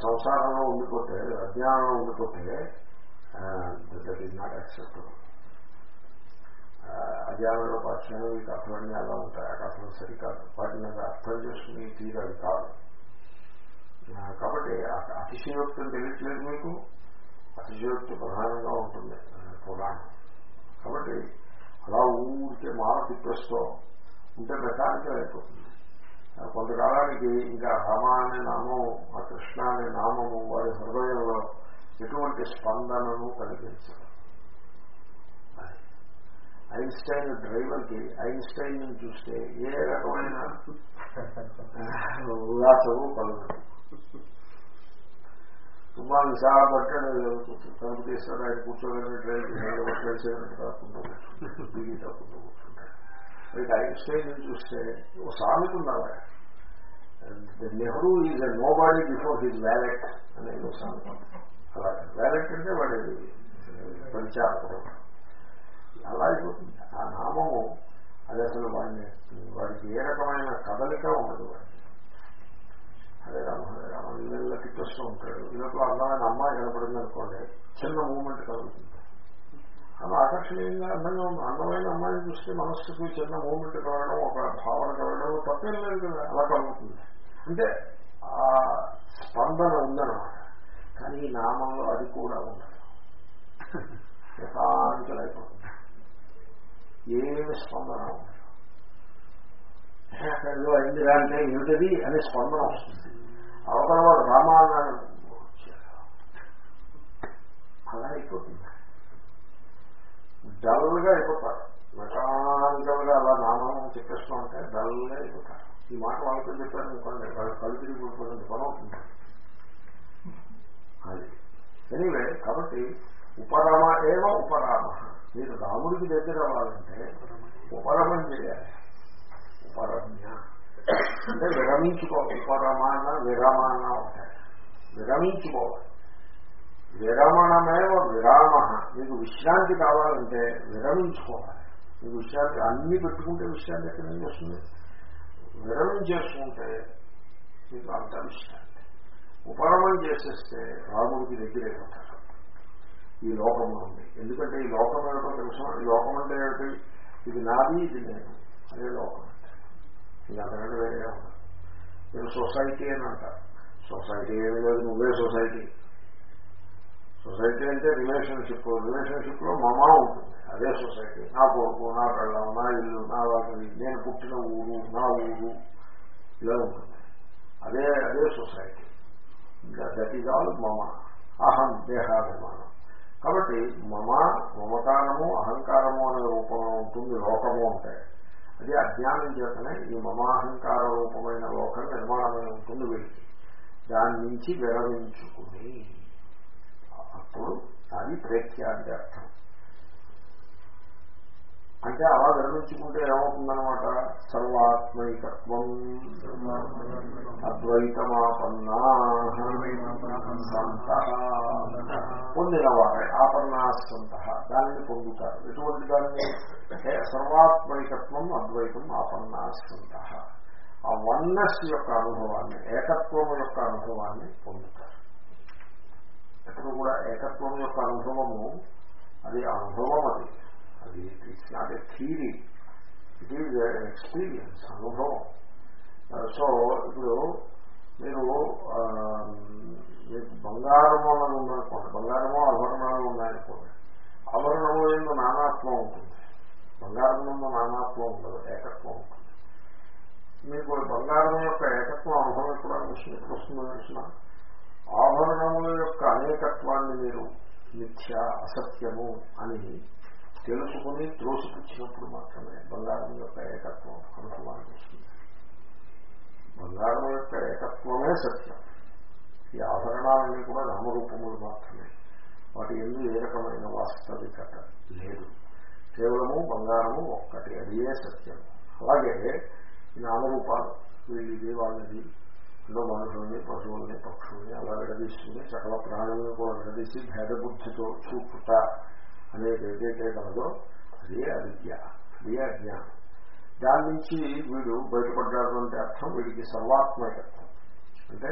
సంసారంలో ఉండిపోతే అజ్ఞానంలో ఉండిపోతే దట్ ఈజ్ నాట్ యాక్సెప్టబుల్ అజ్ఞానంలో పాఠ్యాలు ఈ కథలన్నీ అలా ఉంటాయి ఆ కథలు సరికాదు వాటిని అది అర్థం చేసుకుని తీరాలి కాదు కాబట్టి అ- తెలియట్లేదు మీకు అతిశయోక్తి ప్రధానంగా ఉంటుంది పురాణం కాబట్టి అలా ఊరికే మాల తిప్పేస్తూ ఉంటే మెకానికల్ అయిపోతుంది. కొంతకాలానికి ఇంకా రమ అనే నామం ఆ కృష్ణ అనే నామము వారి హృదయంలో ఎటువంటి స్పందనను కలిగించదు ఐన్స్టైన్ డ్రైవర్కి ఐన్స్టైన్ చూస్తే ఏ రకమైన ఉల్లాసము కలుగుతుంది. సుమా విశాఖపట్టాడు తలుపు తీస్తాడు ఆయన కూర్చోగానే డ్రైవర్ బట్టలు చేయడానికి కాకుండా దిగి తప్పుకుంటూ కూర్చుంటాడు. అయితే ఐన్స్టైన్ చూస్తే ఓ సామెత ఉండాలి Nehru is a nobody before his valet అనేది ఒక సామెత అలాగే వ్యాలెట్ అంటే వాడి పరిచారకుడు అలా అయిపోతుంది. ఆ నామము అది అసలు వాడిని వాడికి ఏ రకమైన కదలిక ఉండదు. వాడికి హరే రామ హరే రామ ఇళ్ళ తిప్పేస్తూ ఉంటాడు. ఇళ్ళలో అందమైన అమ్మాయి కనపడింది అనుకోండి చిన్న మూమెంట్ కలుగుతుంది. ఆమె ఆకర్షణీయంగా అందంగా ఉంది. అందమైన అమ్మాయిని చూస్తే మనస్సుకి చిన్న మూమెంట్ కలగడం ఒక భావన కలగడం తప్పేం లేదు కదా అలా కలుగుతుంది. అంటే ఆ స్పందన ఉందన్నమాట. కానీ ఈ నామంలో అది కూడా ఉండదు. యథాంతలైపోతుంది ఏమి స్పందన ఉండదు. అక్కడ ఏదో అయిందిరా అంటే ఏమిటది? అనే స్పందన వస్తుంది. అవతల వాడు రామాన్నాడు అలా అయిపోతుంది. డల్గా అయిపోతారు. మెకానికల్గా అలా నామాలను చెప్పేస్తూ ఉంటే డల్గా అయిపోతారు. ఈ మాట వాళ్ళతో చెప్పారు అనుకోండి వాళ్ళు కలిపి కొంచెం పని అవుతుంది. అది. ఎనీవే కాబట్టి ఉపరామ ఏవ ఉపరామ. మీరు రాముడికి దగ్గర అవ్వాలంటే ఉపరమం చేయాలి. ఉపరమ్య అంటే విరమించుకో ఉపరమాన విరమాన ఉంటాయి. విరమించుకోవాలి. విరమణమేవ విరామ. మీకు విశ్రాంతి కావాలంటే విరమించుకోవాలి. మీకు విశ్రాంతి అన్ని పెట్టుకుంటే విశ్రాంతి ఎక్కడి నుంచి వస్తుంది? విరమించేసుకుంటే మీకు అంత విశ్రాంతి. ఉపరమం చేసేస్తే రాముడికి దగ్గరే ఉంటారు ఈ లోకం ఉంది. ఎందుకంటే ఈ లోకం ఏమిటో తెలుసు? ఈ లోకం అంటే ఏమిటి? ఇది నాది ఇది నేను. అదే లోకం. ఇంకా అంతకంటే వేరే నేను సొసైటీ అని అంటారు సొసైటీ ఏమి లేదు నువ్వే సొసైటీ సొసైటీ అంటే రిలేషన్షిప్ రిలేషన్షిప్లో మమా ఉంటుంది. అదే సొసైటీ నా కొడుకు నా కళ్ళం నా ఇల్లు నా వాటి నేను పుట్టిన ఊరు నా ఊరు. ఇలా ఉంటుంది. అదే అదే సొసైటీ ఇంకా ఈజ్ కాదు మమ. అహం దేహాభిమానం. కాబట్టి మమ మమకారము అహంకారము అనే రూపంలో ఉంటుంది లోకము ఉంటాయి అది అజ్ఞానం చేతనే ఈ మమాహంకార రూపమైన లోకం నిర్మాణమై ఉంటుంది వీడికి దాని నుంచి విరమించుకుని అప్పుడు అది ప్రేత్యాది అర్థం. అంటే అలా విరమించుకుంటే ఏమవుతుందనమాట సర్వాత్మైకత్వం. అద్వైతమాపన్నా. సంత పొందినవారే. ఆపన్నా సంత దానిని పొందుతారు. ఎటువంటి దాన్ని? సర్వాత్మైకత్వం అద్వైతం ఆపన్నా సంత ఆ వన్నెస్ యొక్క అనుభవాన్ని ఏకత్వం యొక్క అనుభవాన్ని పొందుతారు. ఎప్పుడు కూడా ఏకత్వం యొక్క అనుభవము అది అనుభవం అది అది it's not a theory it is experience అనుభవం సో ఇప్పుడు మీరు um, మీకు బంగారము అని ఉందనుకోండి బంగారము ఆభరణాలు ఉన్నాయనుకోండి ఆభరణము ఎందు నానాత్వం ఉంటుంది. బంగారం నుండి నానాత్మం ఉండదు ఏకత్వం ఉంటుంది. మీకు బంగారం యొక్క ఏకత్వం అనుభవం ఎప్పుడు అనిపిస్తుంది ఎప్పుడు వస్తుందో తెలిసిన ఆభరణముల యొక్క అనేకత్వాన్ని మీరు మిథ్య అసత్యము అని తెలుసుకుని త్రోసిపుచ్చినప్పుడు మాత్రమే బంగారం యొక్క ఏకత్వం అనుభవానికి వస్తుంది బంగారం యొక్క ఏకత్వమే సత్యం. ఈ ఆభరణాలన్నీ కూడా నామరూపములు మాత్రమే. వాటి ఎందు ఏ రకమైన వాస్తవికత లేదు. కేవలము బంగారము ఒక్కటి అదే సత్యం. అలాగే ఈ నామరూపాలు వీళ్ళది వాళ్ళది ఇందులో మనుషుల్ని పశువుల్ని పక్షుల్ని అలా విడదీస్తుంది సకల ప్రాణులను కూడా విడదీసి భేదబుద్ధితో చూపుట అనేది ఏదైతే కలదో అదే అవిద్య అదే అజ్ఞానం. దాని నుంచి వీడు బయటపడ్డాడు అంటే అర్థం వీడికి సర్వాత్మకత్వం అంటే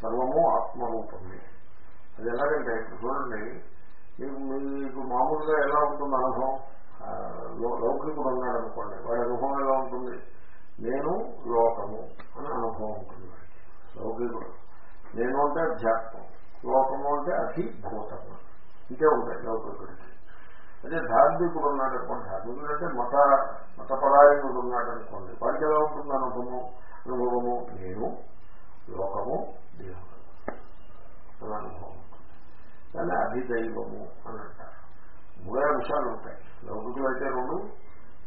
సర్వము ఆత్మరూపమే. అది ఎలాగంటే ఇప్పుడు చూడండి మీకు మీకు మామూలుగా ఎలా ఉంటుంది అనుభవం? లౌకికుడు ఉన్నాడు అనుకోండి వాడి అనుభవం ఎలా ఉంటుంది? నేను లోకము అని అనుభవం ఉంటుంది లౌకికుడు. నేను అంటే అధ్యాత్మం లోకము అంటే అధిభూతము. ఇంకే ఉంటాయి లౌకికుడికి? అదే ధార్మికుడు ఉన్నాడు అనుకోండి. ధార్మికుడు అంటే మత మతపరాయణుడు ఉన్నాడు అనుకోండి. వాడికి ఎలా ఉంటుంది అనుభవము అనుభవము? నేను లోకము దేవుడు అని అనుభవం దాన్ని అధిదైవము అని అంటారు. మూడే అంశాలు ఉంటాయి. లౌకికులు అయితే రెండు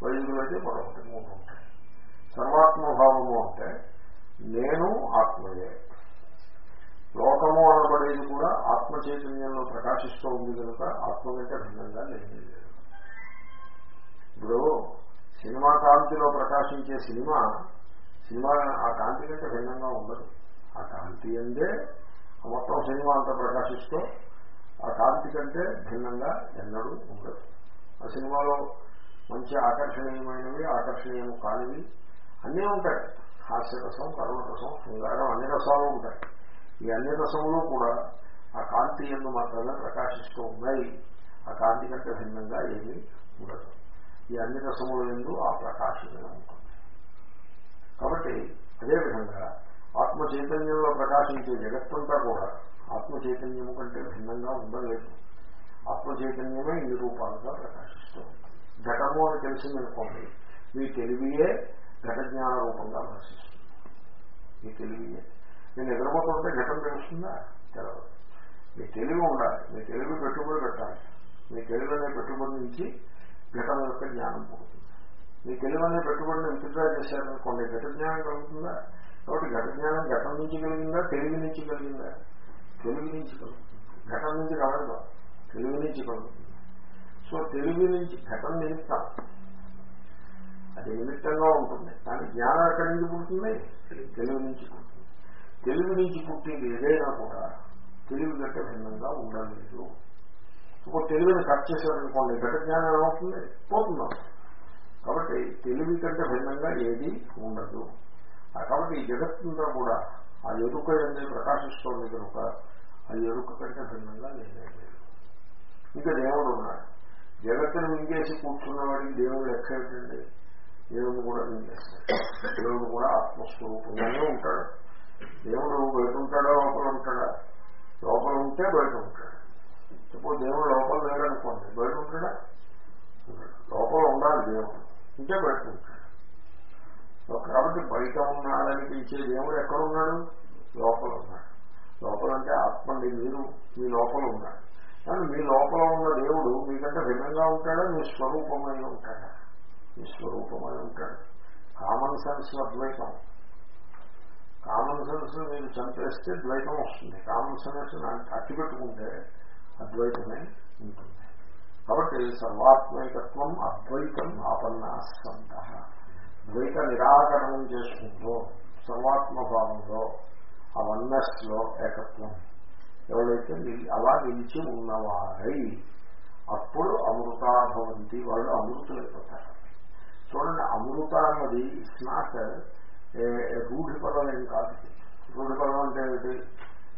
వైదికులు అయితే మరొకటి మూడు ఉంటాయి. సర్వాత్మభావము అంటే నేను ఆత్మయే. లోకము అనబడేది కూడా ఆత్మ చైతన్యంలో ప్రకాశిస్తూ ఉంది కనుక ఆత్మ కంటే భిన్నంగా లేని లేదు ఇప్పుడు సినిమా కాంతిలో ప్రకాశించే సినిమా సినిమా ఆ కాంతి కంటే భిన్నంగా ఉండదు. ఆ కాంతి అందే మొత్తం సినిమా అంతా ప్రకాశిస్తూ ఆ కాంతి కంటే భిన్నంగా ఎన్నడూ ఉండదు. ఆ సినిమాలో మంచి ఆకర్షణీయమైనవి ఆకర్షణీయము కానివి అన్నీ ఉంటాయి. హాస్యరసం కరుణరసం శృంగారం అన్ని రసాలు ఉంటాయి. ఈ అన్ని రసములు కూడా ఆ కాంతి ఎందు మాత్రమే ప్రకాశిస్తూ ఉన్నాయి. ఆ కాంతి కంటే భిన్నంగా ఏమీ ఉండదు. ఈ అన్ని రసముల ఎందు ఆ ప్రకాశమే ఉంటుంది. కాబట్టి అదేవిధంగా ఆత్మ చైతన్యంలో ప్రకాశించే జగత్తంతా కూడా ఆత్మ చైతన్యము కంటే భిన్నంగా ఉండలేదు. ఆత్మ చైతన్యమే ఈ రూపాలుగా ప్రకాశిస్తూ ఉంటుంది ఘటము అని తెలిసిందనుకోండి మీ తెలివియే ఘట జ్ఞాన రూపంగా భాషిస్తుంది మీ తెలివియే. నేను నిద్రపోతుంటే ఘటన తెలుస్తుందా? తెలవదు. మీ తెలివి ఉండాలి. మీ తెలివి పెట్టుబడి పెట్టాలి. మీ తెలివి అనే పెట్టుబడి నుంచి ఘటన యొక్క జ్ఞానం పుడుతుంది మీ తెలివనే పెట్టుబడిని విత్డ్రా చేశారనుకోండి ఘట జ్ఞానం కలుగుతుందా? కాబట్టి ఘట జ్ఞానం ఘటన నుంచి కలిగిందా? తెలివి నుంచి కలిగిందా? తెలివి నుంచి కలుగుతుంది. ఘటన నుంచి కలగదు. తెలివి నుంచి కలుగుతుంది. సో తెలివి నుంచి ఘటన నిమిత్తం అది నిమిత్తంగా ఉంటుంది. కానీ జ్ఞానం ఎక్కడి నుంచి పుడుతుంది? తెలివి నుంచి పుడుతుంది. తెలివి నుంచి పుట్టింది ఏదైనా కూడా తెలివి కంటే భిన్నంగా ఉండలేదు ఒక తెలివిని కట్ చేశారనుకోండి ఘట జ్ఞానం ఏమవుతుంది? పోతున్నాం కాబట్టి తెలివి కంటే భిన్నంగా ఏది ఉండదు. కాబట్టి ఈ జగత్తుంతా కూడా ఆ ఎరుక అనేది ప్రకాశిస్తోంది కనుక ఆ ఎరుక కంటే భిన్నంగా లేనే లేదు. ఇంకా దేవుడు ఉన్నాడు. జగత్తును మింగేసి కూర్చున్న వాడికి దేవుడు లెక్క ఏంటండి? దేవుడు కూడా మింగేస్తాడు. దేవుడు కూడా ఆత్మస్వరూపంగానే ఉంటాడు. దేవుడు బయట ఉంటాడా లోపల ఉంటాడా? లోపల ఉంటే బయట ఉంటాడు. ఇప్పుడు దేవుడు లోపల లేడనుకోండి బయట ఉంటాడా? లోపల ఉండాలి దేవుడు. ఉంటే బయట ఉంటాడు. కాబట్టి బయట ఉన్నాడని పిలిచే దేవుడు ఎక్కడ ఉన్నాడు? లోపల ఉన్నాడు. లోపల అంటే ఆత్మండి మీరు మీ లోపల ఉన్నాడు కానీ మీ లోపల ఉన్న దేవుడు మీకంటే భిన్నంగా ఉంటాడా? మీ స్వరూపమై ఉంటాడా? మీ స్వరూపమై ఉంటాడు. కామన్ సెన్స్ అద్వైతం. కామన్ సెన్స్ మీరు చంపేస్తే ద్వైతం వస్తుంది. కామన్ సెన్స్ అట్టి పెట్టుకుంటే అద్వైతమే ఉంటుంది. కాబట్టి సర్వాత్మైకత్వం అద్వైతం ఆపన్న ద్వైత నిరాకరణం చేసుకుంటూ సర్వాత్మభావంలో ఆ వన్నెస్లో ఏకత్వం. ఎవరైతే అలా నిలిచి ఉన్నవారై అప్పుడు అమృతాభవంతి వాళ్ళు అమృతులైపోతారు. చూడండి అమృత అన్నది ఇట్స్ నాట్ రూఢిపదం ఏది కాదు. రూఢిపదం అంటే ఏమిటి?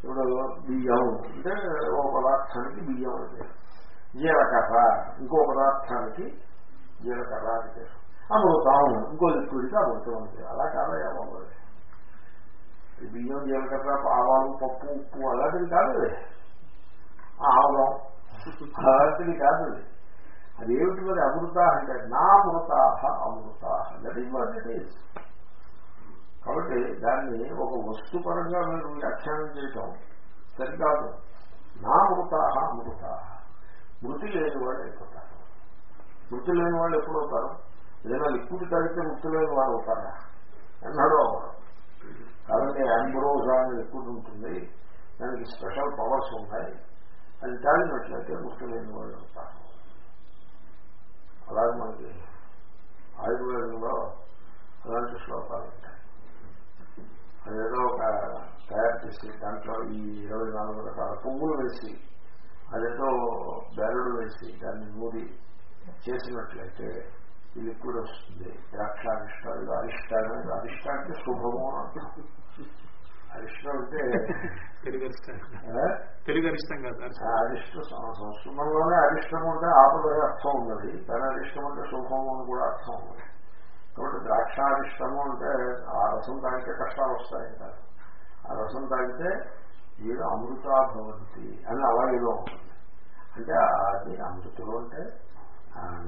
ఇప్పుడు బియ్యం. అంటే ఓ పదార్థానికి బియ్యం అంటే జీలకర్ర. ఇంకో పదార్థానికి జీలకర్ర అంటే అమృతం. ఇంకో లిక్విడ్కి అమృతం అంటే అలా కాదయా బాబు ఈ బియ్యం జీలకర్ర ఆవాలు పప్పు ఉప్పు అలాంటిది కాదు అది. ఆవలం. అలాంటివి కాదు అదేమిటి మరి అమృత అంటే? నా మృతాహ అమృత that is what it is కాబట్టి దాన్ని ఒక వస్తుపరంగా మీరు వ్యాఖ్యానం చేయటం సరికాదు. నా మృతాహ అమృత మృతి లేని వాళ్ళు అయిపోతారు. మృతి లేని వాళ్ళు ఎప్పుడవుతారు ఏదైనా లిక్విడ్ తాగితే మృతి లేని వాళ్ళు అవుతారా? ఎన్నడూ అవ్వరు. కాబట్టి యాంబ్రోజా అనే లిక్విడ్ ఉంటుంది. దానికి స్పెషల్ పవర్స్ ఉంటాయి. అది తాగినట్లయితే మృతి లేని వాళ్ళు అవుతారు. అలాగే మనకి ఆయుర్వేదంలో అలాంటి శ్లోకాలు ఉంటాయి. అదేదో ఒక తయారు చేసి దాంట్లో ఈ ఇరవై నాలుగు రకాల పువ్వులు వేసి అదేదో బెరడు వేసి దాన్ని నూరి చేసినట్లయితే ఈ లిక్విడ్ వస్తుంది. ద్రాక్షారిష్ట ఇది అరిష్టాన్ని అరిష్ట అంటే శుభము అరిష్టం అంటే తెలుగు అరిష్టం కాదు. అరిష్ట సంస్కృతంలోనే అరిష్టం. అంటే ఆపద అర్థం ఉన్నది. కానీ అరిష్టం అంటే శుభము అని కూడా అర్థం ఉన్నది. కాబట్టి ద్రాక్షారిష్టము అంటే ఆ రసం తాగితే కష్టాలు వస్తాయి ఆ రసం తాగితే వీడు అమృతాభవంతి అని అలాగేదో ఉంటుంది. అంటే అది అమృతులు అంటే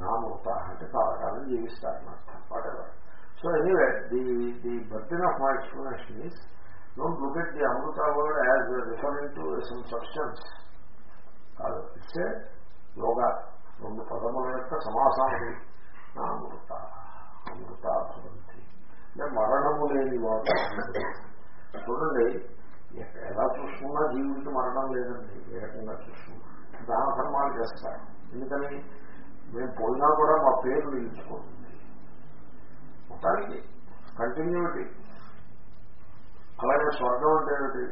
నామృత అంటే చాలా కాలం జీవిస్తారని whatever so anyway the the burden of my explanation is don't look at the amrita word as referring to some substance కాదు ఇట్స్ యోగా రెండు పదముల యొక్క సమాసానది నా అమృత అంటే మరణము లేని వాడు. చూడండి ఎలా చూసుకున్నా జీవుడికి మరణం లేదండి. ఏ రకంగా చూసుకున్నా. దాన ధర్మాలు చేస్తారు. ఎందుకని? మేము పోయినా కూడా మా పేరు నిలుచుకుంటుంది మొత్తానికి కంటిన్యూటీ అలాగే స్వర్గం అంటే ఏమిటి?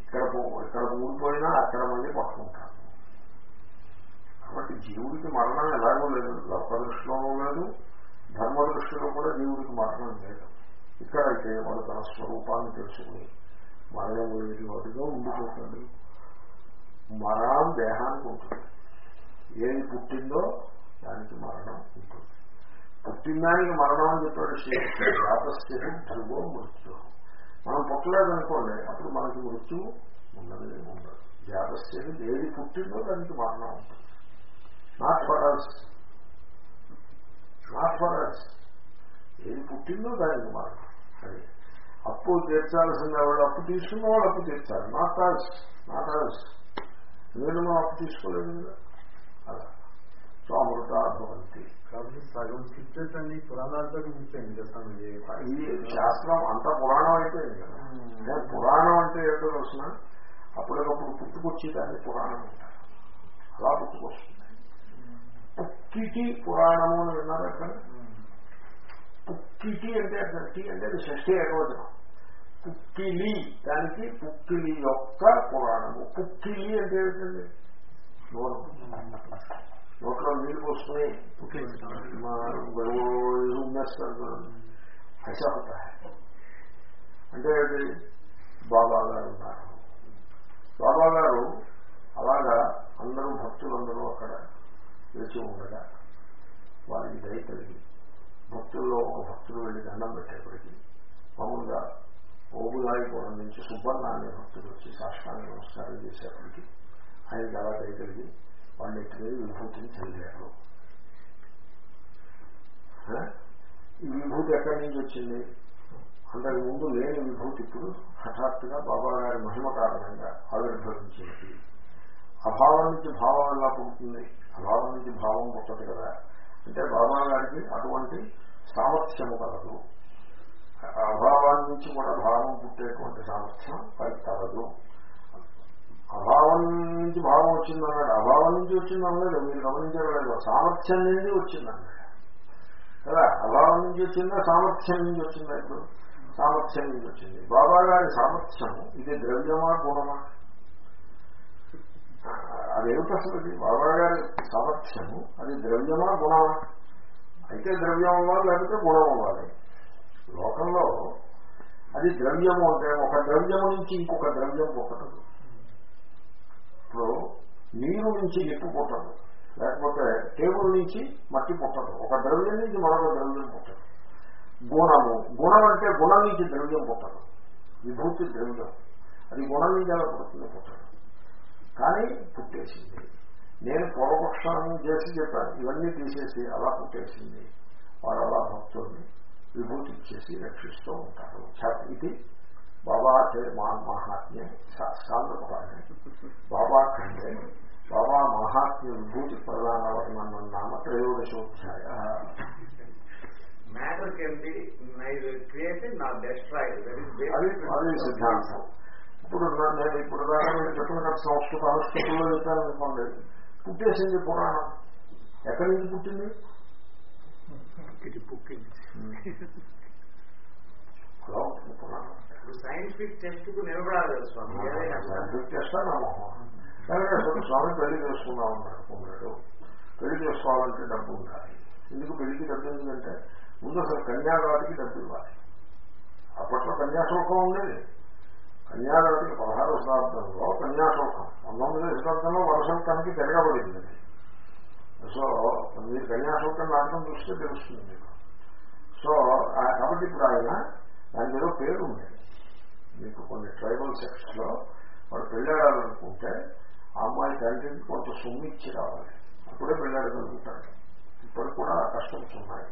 ఇక్కడ ఇక్కడ ఊడిపోయినా అక్కడ మళ్ళీ పట్టుకుంటాం కాబట్టి జీవుడికి మరణం ఎలాగో లేదు. లోక దృష్టిలోనూ లేదు. ధర్మ దృష్టిలో కూడా దేవుడికి మరణం లేదు. ఇక్కడైతే వాడు తన స్వరూపాన్ని తెలుసుకుని మరణం లేని వాటిగా ఉండిపోతాడు. మరణం దేహానికి ఉంటుంది. ఏది పుట్టిందో దానికి మరణం ఉంటుంది. పుట్టిందానికి మరణం అని చెప్పాడు శ్రీకృష్ణుడు. జాతస్థితి ధ్రువో మృత్యు. మనం పుట్టలేదనుకోండి అప్పుడు మనకి మృత్యు ఉండదు ఉండదు. జాతస్థితి ఏది పుట్టిందో దానికి మరణం ఉంటుంది నాట్ ఫర్ అస్ ఏది పుట్టిందో దానికి మరణం అది. అప్పు తీర్చాల్సిన వాళ్ళు అప్పు తీసుకున్న వాళ్ళు అప్పు తీర్చాలి. నాట్ అస్ నాట్ అస్ ఎందుకంటే మనం అప్పు తీసుకోలేదు అలా. సో అమృత భవంతి. సగం స్క్రిప్చర్స్ అన్ని పురాణాలతో ముగిపోయింది చెప్తాను ఈ శాస్త్రం అంతా పురాణం అయిపోయింది కదా. పురాణం అంటే ఏంటో తెలిసిన? అప్పటికప్పుడు పుట్టుకొచ్చి దాన్ని పురాణం అంటారు. అలా పుట్టుకొస్తుంది. పుక్కిటి పురాణము అని విన్నారు ఎక్కడ? పుక్కిటి అంటే అర్థం టీ అంటే అది షష్ఠి ఏకవచనం. పుక్కిలి దానికి పుక్కిలి యొక్క పురాణము. పుక్కిలి అంటే ఏమిటండి? నోరు నోట్లో నీళ్ళు పోసుకుని మా ఉమ్మేస్తారు ఐసా హోతా అంటే ఏంటి బాబా గారు ఉన్నారు. బాబా గారు అలాగా అందరూ భక్తులందరూ అక్కడ వేచి ఉండగా వారికి దయ కలిగింది భక్తుల్లో ఒక భక్తులు వెళ్ళి దండం పెట్టేప్పటికీ మామూలుగా ఓబులాయిపురం నుంచి సుబ్బన్న అనే భక్తులు వచ్చి సాష్టాంగ నమస్కారం చేసేప్పటికీ ఆయనకి అలా దయ కలిగి వాళ్ళ ఎత్తి మీద విభూతిని చదివారు. ఈ విభూతి ఎక్కడి నుంచి వచ్చింది? అంతకు ముందు లేని విభూతి ఇప్పుడు హఠాత్తుగా బాబా గారి మహిమ కారణంగా ఆవిర్భవించింది. అభావం నుంచి భావం ఎలా పుడుతుంది? అభావం నుంచి భావం పుట్టదు కదా. అంటే బాబా గారికి అటువంటి సామర్థ్యము కలదు. అభావాన్ని నుంచి కూడా భావం పుట్టేటువంటి సామర్థ్యం వారికి కలదు. అభావం నుంచి భావం వచ్చిందన్నాడు. అభావం నుంచి వచ్చిందనలేదు మీరు గమనించలేదు సామర్థ్యం నుంచి వచ్చిందన్నాడు. కదా? అభావం నుంచి వచ్చిందా? సామర్థ్యం నుంచి వచ్చిందా ఇప్పుడు? సామర్థ్యం నుంచి వచ్చింది. బాబా గారి సామర్థ్యం ఇది ద్రవ్యమా గుణమా? అదేమిటి అసలు ఇది బాబా గారి సామర్థ్యము అది ద్రవ్యమా గుణమా? అయితే ద్రవ్యం అవ్వాలి లేకపోతే గుణం అవ్వాలి. లోకంలో అది ద్రవ్యము అంటే ఒక ద్రవ్యము నుంచి ఇంకొక ద్రవ్యం పుట్టదు. ఇప్పుడు నీరు నుంచి నిప్పు పుట్టదు. లేకపోతే టేబుల్ నుంచి మట్టి పుట్టదు. ఒక ద్రవ్యం నుంచి మరొక ద్రవ్యం పుట్టదు. గుణము. గుణం అంటే గుణం నుంచి ద్రవ్యం పుట్టదు. విభూతి ద్రవ్యం. అది గుణం నుంచి అలా పుడుతుంది పుట్టదు. కానీ పుట్టేసింది. నేను పూర్వపక్షాన్ని చేసి చెప్పాను. ఇవన్నీ తీసేసి అలా పుట్టేసింది. వారు అలా భక్తుల్ని విభూతి ఇచ్చేసి రక్షిస్తూ ఉంటారు. ఛాత్ ఇది బాబా చే మా మహాత్మ్య స్కాంద పురాణే బాబా ఖండే. బాబా మహాత్మ్య విభూతి ప్రధాన వర్ణన నామ త్రయోదశోధ్యాయ. Matter can be neither created nor destroyed. That is అది basic అది principle of సిద్ధాంతం. ఇప్పుడు నా- నేను ఇప్పుడు దాకా మీరు చెప్పిన సంస్కృత అనుష్ఠుతుల్లో చెప్పాను అనుకోండి. పుట్టేసింది పురాణం. ఎక్కడి నుంచి పుట్టింది? పురాణం. ఇప్పుడు సైంటిఫిక్ టెస్ట్కు నిలబడాలి కదా స్వామి. సైంటిఫిక్ స్వామి పెళ్ళి చేసుకుందాం అన్నాడు కుమారుడు పెళ్ళి చేసుకోవాలంటే డబ్బు ఉండాలి. ఎందుకు పెళ్ళికి డబ్బు ఎందుకంటే ముందు అసలు కన్యాదాతికి డబ్బు ఇవ్వాలి. అప్పట్లో కన్యాశుల్కం ఉండేది. కన్యాదాతికి పదహారు శతాబ్దంలో కన్యాశుల్కం పంతొమ్మిదో శతాబ్దంలో వరశుల్కానికి తిరగబడింది అది సో మీరు కన్యాశుల్కం నాటకం చూస్తే తెలుస్తుంది మీకు. సో ఆ- కాబట్టి ఇప్పుడు ఆయన దానికి ఏదో పేరు ఉంది. మీకు కొన్ని ట్రైబల్ సెక్స్లో వాడు పెళ్ళాడాలనుకుంటే ఆ అమ్మాయి తండ్రికి కొంత సొమ్ము ఇచ్చి రావాలి. అప్పుడే పెళ్ళాడగలుగుతాడు. ఇప్పుడు కూడా కస్టమ్స్ ఉన్నాయి.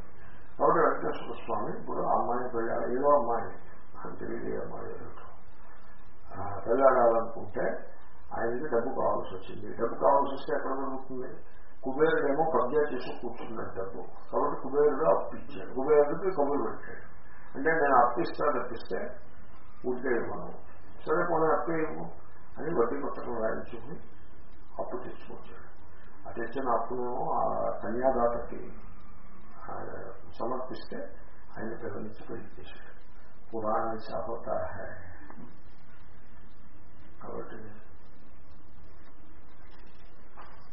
కాబట్టి వెంకటేశ్వర స్వామి ఇప్పుడు ఆ అమ్మాయిని పెళ్ళాడు ఏదో అమ్మాయి. నాకు తెలియదు ఏ అమ్మాయి ఏమిటో. ఆయనకి డబ్బు కావాల్సి వచ్చింది. డబ్బు కావాల్సి వస్తే ఎక్కడ దొరుకుతుంది? కుబేరుడేమో కబ్జా చేసి కూర్చున్నాడు డబ్బు. కాబట్టి కుబేరుడు అప్పిచ్చాడు కుబేరుడికి కబురు పెట్టాడు. అంటే నేను అప్పిస్తా తప్పిస్తే ఊరికే మనం సరే పోనీ అప్పేయము అని వడ్డీ పుస్తకం రాయించుకుని అప్పు తెచ్చుకొచ్చాడు. ఆ తెచ్చిన అప్పునేమో ఆ కన్యాదాతకి సమర్పిస్తే ఆయన పిల్లనిచ్చి పెళ్ళి చేశాడు. పురాణ శాపత హై కాబట్టి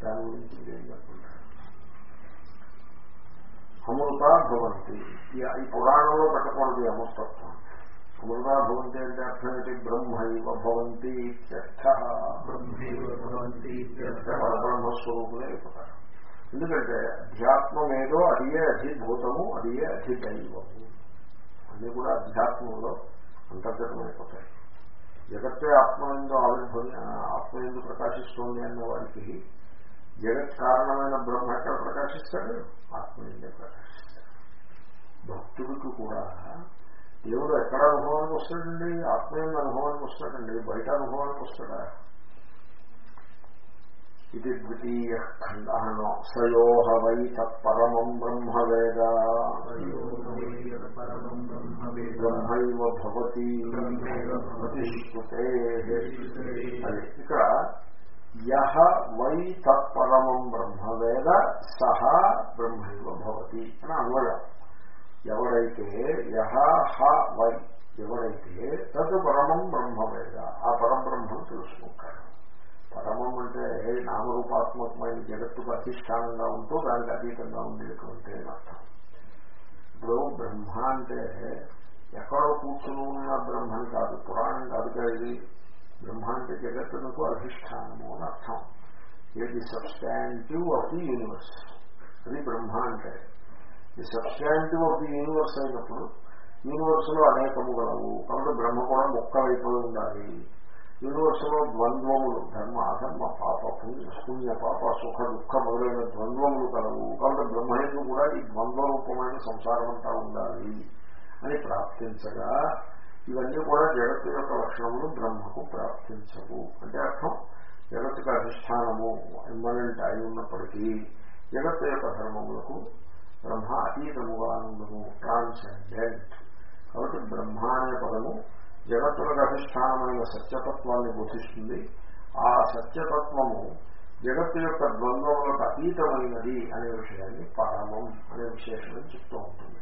దాని గురించి ఏం చెప్పకుండా అమృత భవంతి. ఈ పురాణంలో పెట్టకూడదు అమృతత్వం. అమృత భవంతి అంటే అర్థం ఏంటి? బ్రహ్మైవ భవంతి పరబ్రహ్మస్వరూపులే అయిపోతారు. ఎందుకంటే అధ్యాత్మం ఏదో అదియే అధిభూతము అదియే అధిదైవము. అన్నీ కూడా అధ్యాత్మంలో అంతర్గతమైపోతాయి. జగత్తే ఆత్మయందు ఆవిర్భవి ఆత్మయందు ప్రకాశిస్తోంది అన్న వారికి జగత్ కారణమైన బ్రహ్మ ఎక్కడ ప్రకాశిస్తాడు? ఆత్మయందే ప్రకాశిస్తాడు. భక్తుడికి కూడా దేవుడు ఎక్కడ అనుభవానికి వస్తాడండి? ఆత్మయంగా అనుభవానికి వస్తాడండి? బయట అనుభవానికి వస్తాడా? ఇది ద్వితీయ ఖండ సయోహ వై తత్పరమం బ్రహ్మ వేద బ్రహ్మవేద బ్రహ్మైవ భవతి బ్రహ్మైవ అది ఇక్కడ యహ వై తత్పరమం బ్రహ్మవేద. సహ బ్రహ్మైవ భవతి అని అన్వయం ఎవడైతే యహ హ వై ఎవడైతే తదు పరమం బ్రహ్మవేద. ఆ పరబ్రహ్మను తెలుసుకుంటాడు పరమం అంటే నామరూపాత్మకమైన జగత్తుకు అధిష్టానంగా ఉంటూ దానికి అతీతంగా ఉండేటువంటి అని అర్థం. ఇప్పుడు బ్రహ్మ అంటే ఎక్కడో కూర్చుని ఉన్న బ్రహ్మని కాదు పురాణం కాదు కదా ఇది. బ్రహ్మ అంటే జగత్తునకు అధిష్టానము అని అర్థం. ఇది సబ్స్టాంటివ్ ఆఫ్ ది యూనివర్స్ అది బ్రహ్మ అంటే. ఈ సబ్స్టాంటివ్ ఆఫ్ ది యూనివర్స్ అయినప్పుడు యూనివర్స్లో అనేకము గలవు. కాబట్టి బ్రహ్మ కూడా మొక్కలైపోయి ఉండాలి. యూనివర్స్లో ద్వంద్వములు ధర్మ అధర్మ పాప పుణ్య పుణ్య పాప సుఖ దుఃఖ మొదలైన ద్వంద్వములు కలవు. కాబట్టి బ్రహ్మయందు కూడా ఈ ద్వంద్వ రూపమైన సంసారం అంతా ఉండాలి అని ప్రార్థించగా ఇవన్నీ కూడా జగత్తు యొక్క లక్షణములు బ్రహ్మకు ప్రార్థించవు అంటే అర్థం? జగత్తుకు అధిష్టానము ఇమ్మనెంట్ అయి ఉన్నప్పటికీ జగత్తు యొక్క ధర్మములకు బ్రహ్మ అతీతముగా ఉండము ట్రాన్సెండెంట్ కాబట్టి బ్రహ్మ అనే పదము జగత్తులకు అధిష్టానమైన సత్యతత్వాన్ని బోధిస్తుంది. ఆ సత్యతత్వము జగత్తు యొక్క ద్వంద్వములకు అతీతమైనది అనే విషయాన్ని పరమం అనే విశేషణం చెప్తూ ఉంటుంది.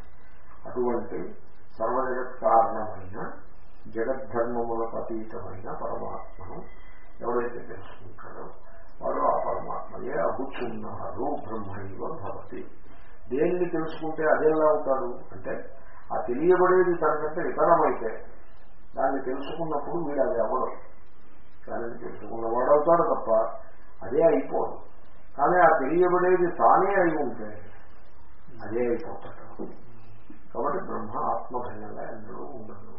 అటువంటి సర్వజగత్ కారణమైన జగద్ధర్మములకు అతీతమైన పరమాత్మను ఎవరైతే తెలుసుకుంటాడో వారు ఆ పరమాత్మయే అగుచున్నారు బ్రహ్మైవ భవతి. దేన్ని తెలుసుకుంటే అదేలా అవుతారు అంటే ఆ తెలియబడేది తనకంటే ఇతరమైతే దాన్ని తెలుసుకున్నప్పుడు వీడు అది అవ్వడం దానిని తెలుసుకున్నవాడు అవుతాడు తప్ప అదే అయిపోదు. కానీ ఆ తెలియబడేది తానే అయి ఉంటే అదే అయిపోతాడు. కాబట్టి బ్రహ్మ ఆత్మభయంగా ఎందులో ఉండదు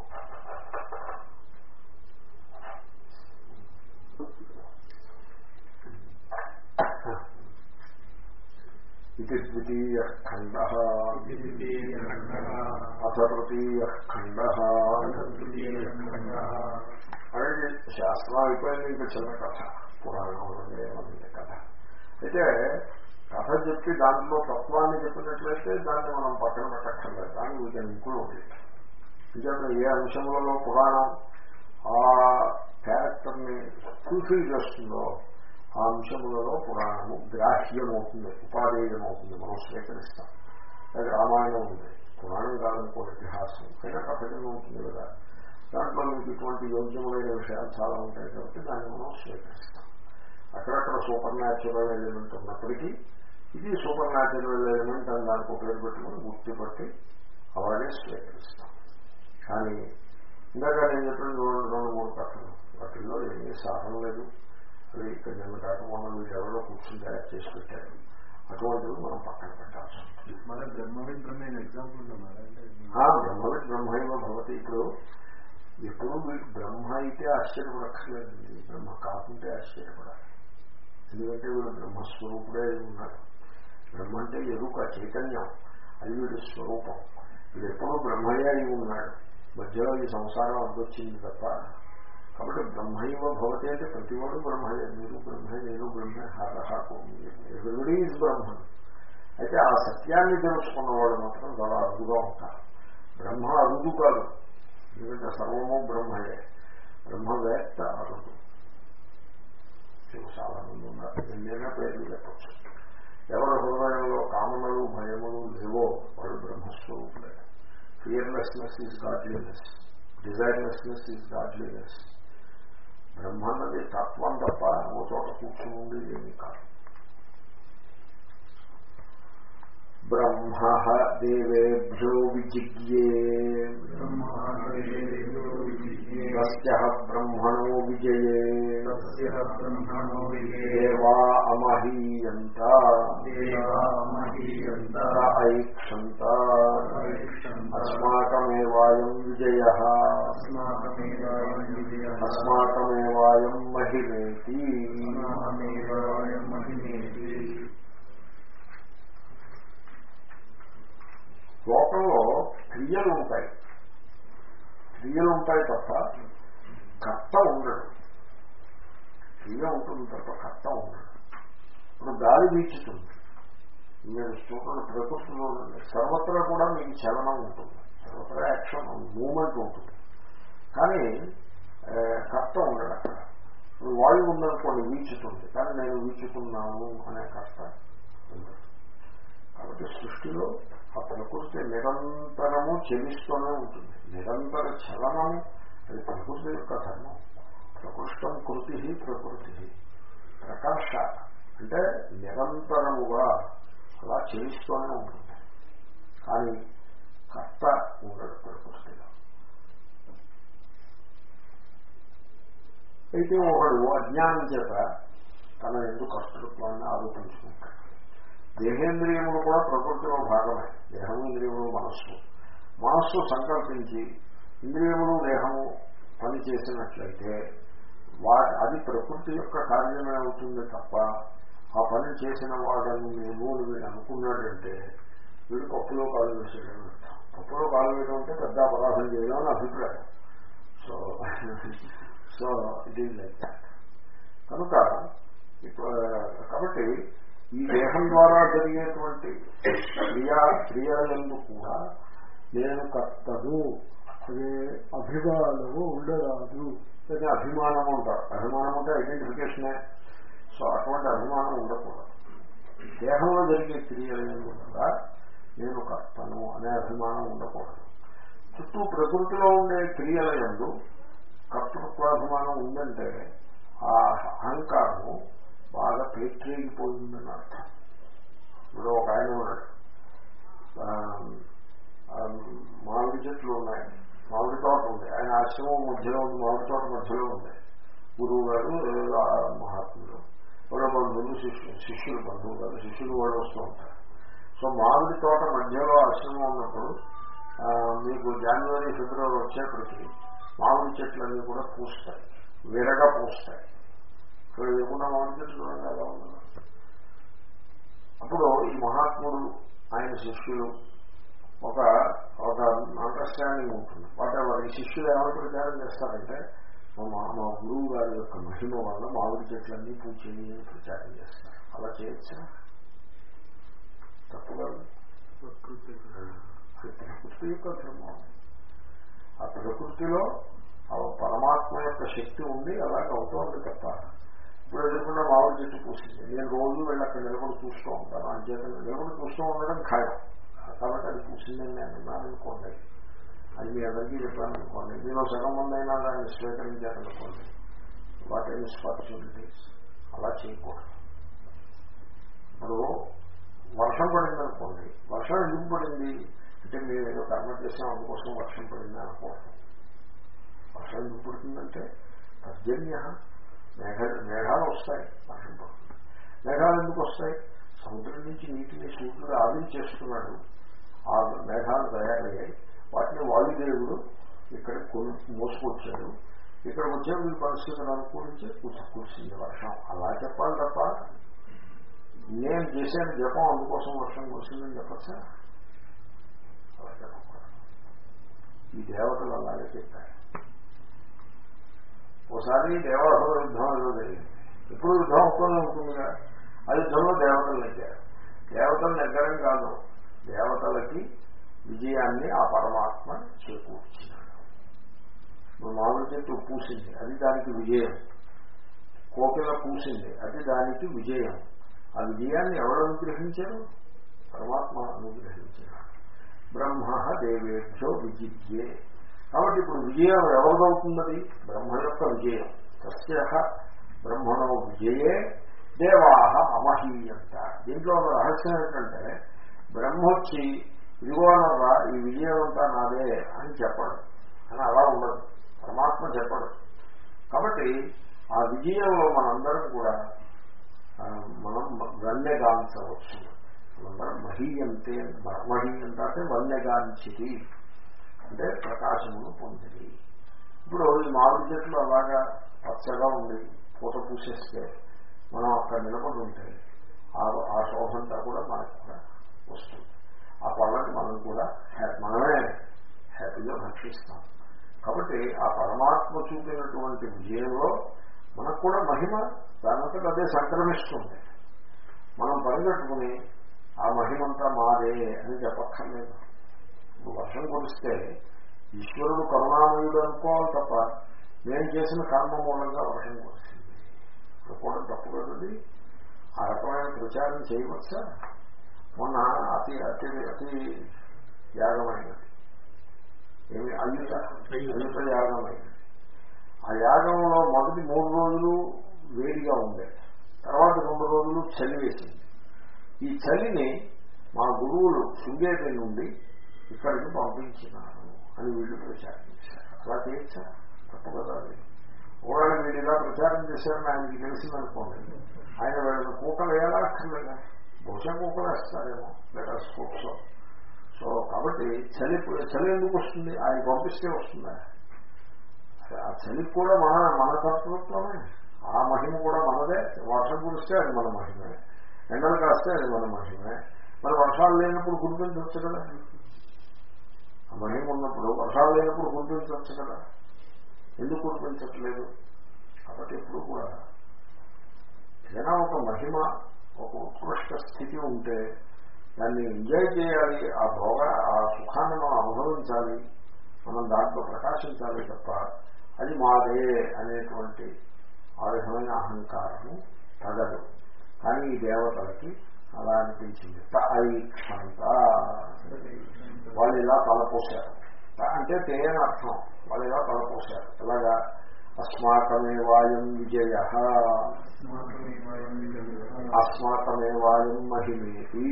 ఇది ద్వితీయ ఖండ. అథ తృతీయ ఖండ అలాగే శాస్త్రం అయిపోయింది ఇంకా చిన్న కథ. పురాణంలో ఏమన్నా కథ. అయితే కథ చెప్పి దాంట్లో తత్వాన్ని చెప్పినట్లయితే దాన్ని మనం పక్కన పెట్టక్కర్లేదు. దాన్ని వీటిని ఇంక్లూడ్ నిజంగా ఏ అంశంలో పురాణం ఆ క్యారెక్టర్ని ఫుల్ఫిల్ చేస్తుందో ఆ అంశములలో పురాణము గ్రాహ్యమవుతుంది ఉపాధేయమవుతుంది. మనం స్వీకరిస్తాం. అది రామాయణం ఉంది. పురాణం కాదనుకో ఇతిహాసం. అయినా కథ కింద ఉంటుంది కదా. దాంట్లో మీకు ఇటువంటి యోగ్యమైన విషయాలు చాలా ఉంటాయి కాబట్టి దాన్ని మనం స్వీకరిస్తాం. అక్కడక్కడ సూపర్ న్యాచురల్ ఎలిమెంట్ ఉన్నప్పటికీ ఇది సూపర్ న్యాచురల్ ఎలిమెంట్ అని దానికి పేరు పెట్టుకుని గుర్తుపట్టి అలాగే స్వీకరిస్తాం. కానీ ఇందాక నేను చెప్పిన రెండు రెండు మూడు కథలు. వాటిల్లో ఏమీ సాధన లేదు. అవి ఇక్కడ నిన్న కాకుండా మీరు ఎవరో కూర్చుని తయారు చేసి పెట్టారు. అటువంటివి మనం పక్కన పెట్టాల్సి ఉంటుంది మన బ్రహ్మవిద్ బ్రహ్మైన ఎగ్జాంపుల్ ఉన్నారా అంటే ఆ బ్రహ్మవిత్ బ్రహ్మైవ భవతి ఇప్పుడు ఎప్పుడు వీడు బ్రహ్మ అయితే ఆశ్చర్యపడక్కర్లేదండి బ్రహ్మ కాకుంటే ఆశ్చర్యపడాలి ఎందుకంటే వీడు బ్రహ్మస్వరూపుడే అయి ఉన్నాడు బ్రహ్మ అంటే ఎరుక చైతన్యం అది వీడి స్వరూపం వీడు ఎప్పుడూ బ్రహ్మయే అయి ఉన్నాడు మధ్యలో ఈ సంసారం అడ్డొచ్చింది తప్ప కాబట్టి బ్రహ్మైవ భవతి అంటే ప్రతివాడు బ్రహ్మయే మీరు బ్రహ్మే నేను బ్రహ్మే హాకు ఎవరిబడి ఈజ్ బ్రహ్మ అయితే ఆ సత్యాన్ని తెలుసుకున్న తెలుసుకున్నవాడు మాత్రం చాలా అరుదుగా ఉంటారు బ్రహ్మ అరుదు కాదు. ఎందుకంటే సర్వము బ్రహ్మయే. బ్రహ్మవేత్త అరుదు. చాలా మంది ఉన్నారు. ఎన్నైనా పేర్లు చెప్పచ్చు. ఎవరి హృదయంలో కామనలు భయములు లేవో వాడు బ్రహ్మస్వరూపులే fearlessness is godliness desirelessness is godliness Brahma అన్నది తత్వం తప్ప ఓ చోట కూర్చుని ఉండేది ఏమీ కాదు. బ్రహ్మ దేవేభ్యో విజిజ్ఞే తస్య బ్రహ్మణో విజయే బ్రహ్మణో దేవా అమహీయంత దేవామహీయంత ఐక్షంత అస్మాకమేవాయం విజయ అస్మాకమేవాయం విజయః అస్మాకమేవాయం మహిమేతి అస్మాకమేవాయం మహిమేతి లోకంలో క్రియలు ఉంటాయి. క్రియలు ఉంటాయి తప్ప కర్త ఉండడు. క్రియ ఉంటుంది తప్ప కర్త ఉండడు. ఇప్పుడు గాలి వీచుతుంది. మీరు చూడండి ప్రకృతిలో సర్వత్రా కూడా మీకు చలనం ఉంటుంది. సర్వత్రా యాక్షన్ మూమెంట్ ఉంటుంది. కానీ కర్త ఉండడు అక్కడ. వాయువు ఉందనుకోండి వీచుతుంది. కానీ నేను వీచుతున్నాను అనే కర్త ఉండదు కాబట్టి సృష్టిలో ఆ ప్రకృతి నిరంతరము చెలిస్తూనే ఉంటుంది. నిరంతర చలనము అది ప్రకృతి యొక్క ధర్మం. ప్రకృష్టం కృతి ప్రకృతి. ప్రకాశ అంటే నిరంతరముగా అలా చెలిస్తూనే ఉంటుంది. కానీ కర్త ఉండడు ప్రకృతిలో అయితే ఒకడు అజ్ఞానం చేత తన ఎందుకు కర్తృత్వాన్ని ఆరోపించుకుంటాడు. దేహేంద్రియములు కూడా ప్రకృతిలో భాగమే. దేహము ఇంద్రియములు మనస్సు. మనస్సు సంకల్పించి ఇంద్రియములు దేహము పని చేసినట్లయితే వా అది ప్రకృతి యొక్క కార్యమే అవుతుంది తప్ప ఆ పని చేసిన వాడని నేను వీడు అనుకున్నాడంటే వీడు పప్పులో కాలు వేసేయడం పప్పులో కాలు వేయడం అంటే పెద్ద అపరాధం చేయడం అని అభిప్రాయం. So so it is like that కనుక ఇప్పుడు కాబట్టి ఈ దేహం ద్వారా జరిగేటువంటి క్రియా క్రియలందు కూడా నేను కర్తను అదే అభిమానము ఉండరాదు. అదే అభిమానం అంటారు. అభిమానం అంటే ఐడెంటిఫికేషనే సో అటువంటి అభిమానం ఉండకూడదు. దేహంలో జరిగే క్రియలందు కూడా నేను కర్తను అనే అభిమానం ఉండకూడదు. చుట్టూ ప్రకృతిలో ఉండే క్రియల ఎందు కర్తృత్వాభిమానం ఉందంటే ఆ అహంకారము బాగా పేట్రేగిపోయిందని అర్థం. ఇప్పుడు ఒక ఆయన ఉన్నాడు. మామిడి చెట్లు ఉన్నాయి. మామిడి తోట ఉంది. ఆయన ఆశ్రమం మధ్యలో ఉంది. మామిడి తోట మధ్యలో ఉంది. గురువు గారు మహాత్ములు. వాళ్ళ బంధువులు శిష్యులు శిష్యులు బంధువు గారు శిష్యులు వాళ్ళు వస్తూ ఉంటారు. సో మామిడి తోట మధ్యలో ఆశ్రమం ఉన్నప్పుడు మీకు జనవరి ఫిబ్రవరి వచ్చేప్పటికి మామిడి చెట్లన్నీ కూడా పూస్తాయి. విరగా పూస్తాయి. ఇక్కడ ఏమున్నా మామిడి చెట్లు చూడండి ఎలా అప్పుడు ఈ మహాత్ముడు ఆయన శిష్యులు ఒక ఒక అండర్స్టాండింగ్ ఉంటుంది. వాటి వారి శిష్యులు ఏమైనా ప్రచారం చేస్తారంటే మా మా గురువు గారి యొక్క మహిమ వల్ల మామిడి చెట్లన్నీ పూజ చేయని ప్రచారం చేస్తారు. అలా చేయొచ్చా? తప్పు ప్రకృతి యొక్క ధర్మం ఆ ప్రకృతిలో ఆ పరమాత్మ యొక్క శక్తి ఉంది అలాగే అవుతోంది తప్ప ఇప్పుడు ఎదుర్కొన్న మామిడి చెట్టు పూసింది నేను రోజు వెళ్ళి అక్కడ నిలబడి చూస్తూ ఉంటాను. అంచేత నిలబడి చూస్తూ ఉండడం ఖాయం. కాబట్టి అది పూసిందని నేను అన్నాను అనుకోండి. అది మీ అందరికీ చెప్పాను అనుకోండి. మీలో సగం మంది అయినా దాన్ని స్వీకరించారనుకోండి. వాట్ ఈస్ అలా చేయకూడదు. ఇప్పుడు వర్షం పడింది అనుకోండి వర్షం ఎందుకు పడింది? అంటే మేము ఏదో కర్మ చేసాం అందుకోసం వర్షం పడింది అనుకోవడం వర్షం ఎందుకు పడుతుందంటే పర్జన్య మేఘ మేఘాలు వస్తాయి వర్షం మేఘాలు ఎందుకు వస్తాయి? సముద్రం నుంచి నీటిని సూర్యుడు ఆవించేస్తున్నాడు ఆ మేఘాలు తయారయ్యాయి. వాటిని వాయుదేవుడు ఇక్కడ మోసుకొచ్చాడు. ఇక్కడ వచ్చే మీ పరిస్థితులు అనుకూలించి కురిసింది వర్షం. అలా చెప్పాలి తప్ప నేను చేశాను జపం అందుకోసం వర్షం కురిసిందని చెప్పచ్చా? అలా చెప్పకూడదు. ఈ దేవతలు అలాగే చెప్పారు. ఒకసారి దేవాసుర యుద్ధం ఏదో జరిగింది. ఎప్పుడు యుద్ధం ఒక్కనే ఉంటుందిగా ఆ యుద్ధంలో దేవతలు నెగ్గారు. దేవతలు నెగ్గడం కాదు. దేవతలకి విజయాన్ని ఆ పరమాత్మ చేకూర్చినాడు. ఇప్పుడు మామిడి చెట్టు పూసింది. అది దానికి విజయం. కోకిల పూసింది. అది దానికి విజయం. ఆ విజయాన్ని ఎవరు అనుగ్రహించారు? పరమాత్మ అనుగ్రహించినాడు. బ్రహ్మ దేవేభ్యో విజిద్యే కాబట్టి ఇప్పుడు విజయం ఎవరిదవుతున్నది? బ్రహ్మ యొక్క విజయం. సస్య బ్రహ్మణో విజయే దేవాహ అమహీయంత దీంట్లో ఉన్న రహస్యం ఏంటంటే బ్రహ్మ వచ్చి ఇదిగోనరా ఈ విజయం అంతా నాదే అని చెప్పడం. అని అలా ఉండదు. పరమాత్మ చెప్పడం. కాబట్టి ఆ విజయంలో మనందరం కూడా మనం వన్యగాంచవచ్చు మనందరం మహీయంతే మహీయంత అంటే వన్యగాంచిది అంటే ప్రకాశమును పొందింది ఇప్పుడు ఈ మామిడి చెట్లు అలాగా పచ్చగా ఉండి పూత పూసేస్తే మనం అక్కడ నిలబడి ఉంటే ఆ శోభంతా కూడా మనకు కూడా వస్తుంది. ఆ పళ్ళని మనం కూడా మనమే హ్యాపీగా భక్షిస్తాం. కాబట్టి ఆ పరమాత్మ చూపినటువంటి విజయంలో మనకు కూడా మహిమ దానంతట అదే సంక్రమిస్తుంది. మనం కట్టుకుని ఆ మహిమంతా మాదే అని చెప్పక్కర్లేదు. వర్షం కురిస్తే ఈశ్వరుడు కరుణామయుడు అనుకోవాలి తప్ప నేను చేసిన కర్మ మూలంగా వర్షం కురిసింది. అనుకోవడం తప్పు కదండి. ఆ రకమైన ప్రచారం చేయవచ్చా? మొన్న అతి అతి అతి యాగమైనది. ఏమి? అయ్యుత అయ్యుత యాగమైనది. ఆ యాగంలో మొదటి మూడు రోజులు వేడిగా ఉండే తర్వాత రెండు రోజులు చలి వేసింది. ఈ చలిని మా గురువులు శృంగేరి నుండి ఇక్కడికి పంపించినాను అని వీళ్ళు ప్రచారం చేశారు అలా చేయొచ్చా తప్పు కదా ఒకవేళ వీళ్ళు ఇలా ప్రచారం చేశారని ఆయనకి తెలిసిందనుకోండి. ఆయన వీళ్ళని కూకలు వేయాలా అక్కర్లేదా? బహుశా కూకలు వేస్తారేమో. లేదా స్పోర్ట్స్ సో కాబట్టి చలి చలి ఎందుకు వస్తుంది? ఆయన పంపిస్తే వస్తుందా? ఆ చలికి కూడా మన మన కర్తృత్వమే ఆ మహిమ కూడా మనదే. వర్షం కురిస్తే అది మన మహిమే. ఎండలు కాస్తే అది మన మహిమే. మరి వర్షాలు లేనప్పుడు కురిపించవచ్చు కదా? ఆ మహిమ ఉన్నప్పుడు వర్షాలు లేనప్పుడు కురిపించవచ్చు కదా. ఎందుకు కురిపించట్లేదు? కాబట్టి ఎప్పుడు కూడా ఏదైనా ఒక మహిమ ఒక ఉత్కృష్ట స్థితి ఉంటే దాన్ని ఎంజాయ్ చేయాలి ఆ భోగ ఆ సుఖాన్ని మనం అనుభవించాలి మనం దాంట్లో ప్రకాశించాలి తప్ప అది మాదే అనేటువంటి ఆ విధమైన అహంకారము తగదు. కానీ ఈ దేవతలకి అలా అనిపించింది. ఐక్షంత వాళ్ళు ఇలా తలపోశారు. అంటే తేని అర్థం వాళ్ళు ఇలా తలపోశారు. ఎలాగా? అస్మాకమే వాయం విజయ. అస్మాకమే వాయం మహిమేతి.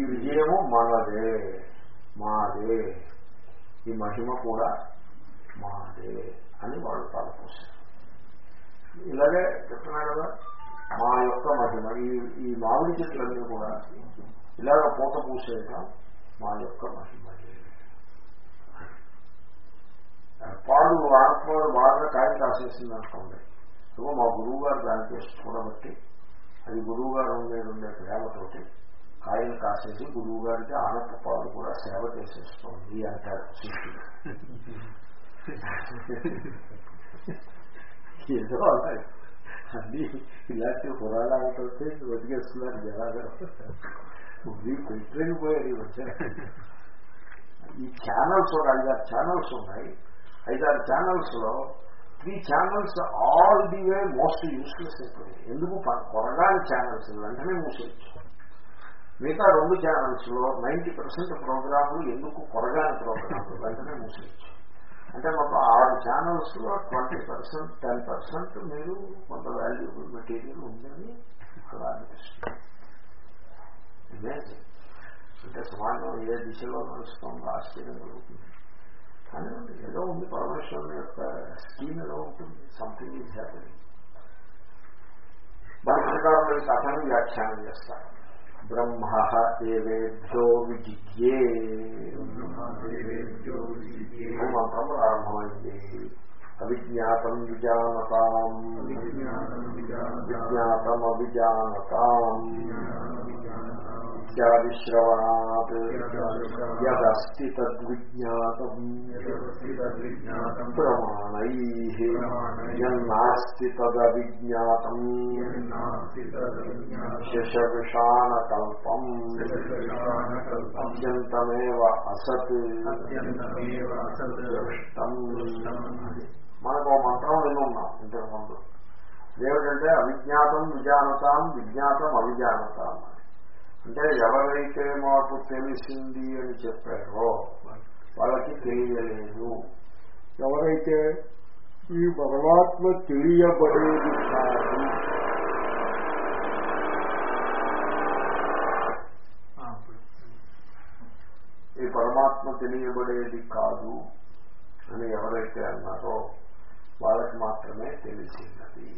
ఈ విజయము మనదే మాదే. ఈ మహిమ కూడా మాదే అని వాళ్ళు తలపోశారు. ఇలాగే చెప్తున్నా కదా మా యొక్క మహిమ. ఈ ఈ మామిడి చెట్లన్నీ కూడా ఇలాగ పూత పూసేట మా యొక్క మహిమయే పాడు ఆత్మలు బాగా కాయ కాసేసింది అనుకోండి. ఇదిగో మా గురువు గారు దానికి చూడబట్టి అది గురువు గారు మీద ఉండే ప్రేమతోటి కాయలు కాసేసి గురువు గారికి ఆనప పాలు కూడా సేవ చేసేస్తోంది అంటారు శిష్యుడు ఏదో అలాగే అన్ని ఇలాంటి పురాణాలతో బతికేస్తున్నారు జనాలు. మీరు పెట్టలేకపోయారు ఈ మధ్య. ఈ ఛానల్స్ ఒక ఐదారు ఛానల్స్ ఉన్నాయి. ఐదారు ఛానల్స్లో three channels all the way most useless అయిపోయాయి. ఎందుకు? కొరగాని ఛానల్స్ వెంటనే మూసేయచ్చు. మిగతా రెండు ఛానల్స్లో నైన్టీ పర్సెంట్ ప్రోగ్రాములు ఎందుకు? కొరగాని ప్రోగ్రాములు వెంటనే మూసేయచ్చు. అంటే మాకు ఆరు ఛానల్స్లో ట్వంటీ పర్సెంట్ టెన్ పర్సెంట్ మీరు కొంత వాల్యూబుల్ మెటీరియల్ ఉందని అలా అనిపిస్తుంది అంటే సమాజం ఏ దిశలో నడుస్తుందో ఆశ్చర్యం కలుగుతుంది కానీ ఏదో ఉంది పరమేశ్వరుని యొక్క స్కీమ్ ఏదో ఉంటుంది సంథింగ్ ఈజ్ హ్యాపీ భాషకారులు ఈ కథను వ్యాఖ్యానం చేస్తారు బ్రహ్మ దేవేభ్యో విజిజ్ఞే మంత్రం ప్రారంభమైంది అవిజ్ఞాతం విజానతాం విజ్ఞాతం అవిజానతాం ఇత్యాదిశ్రవణాత్ యదస్తి తద్విజ్ఞాతం ప్రమాణై యన్నాస్తి తదవిజ్ఞాతం శశవిషాణకల్పం అత్యంతమేవ అసత్ దృష్టం మనకు మంత్రం వినున్నాం ఇంతకుముందు ఏమిటంటే అవిజ్ఞాతం విజానతాం విజ్ఞాతం అవిజానతాం. అంటే ఎవరైతే మాకు తెలిసింది అని చెప్పారో వాళ్ళకి తెలియలేదు. ఎవరైతే ఈ పరమాత్మ తెలియబడేది కాదు. ఈ పరమాత్మ తెలియబడేది కాదు అని ఎవరైతే అన్నారో వాళ్ళకి మాత్రమే తెలిసినది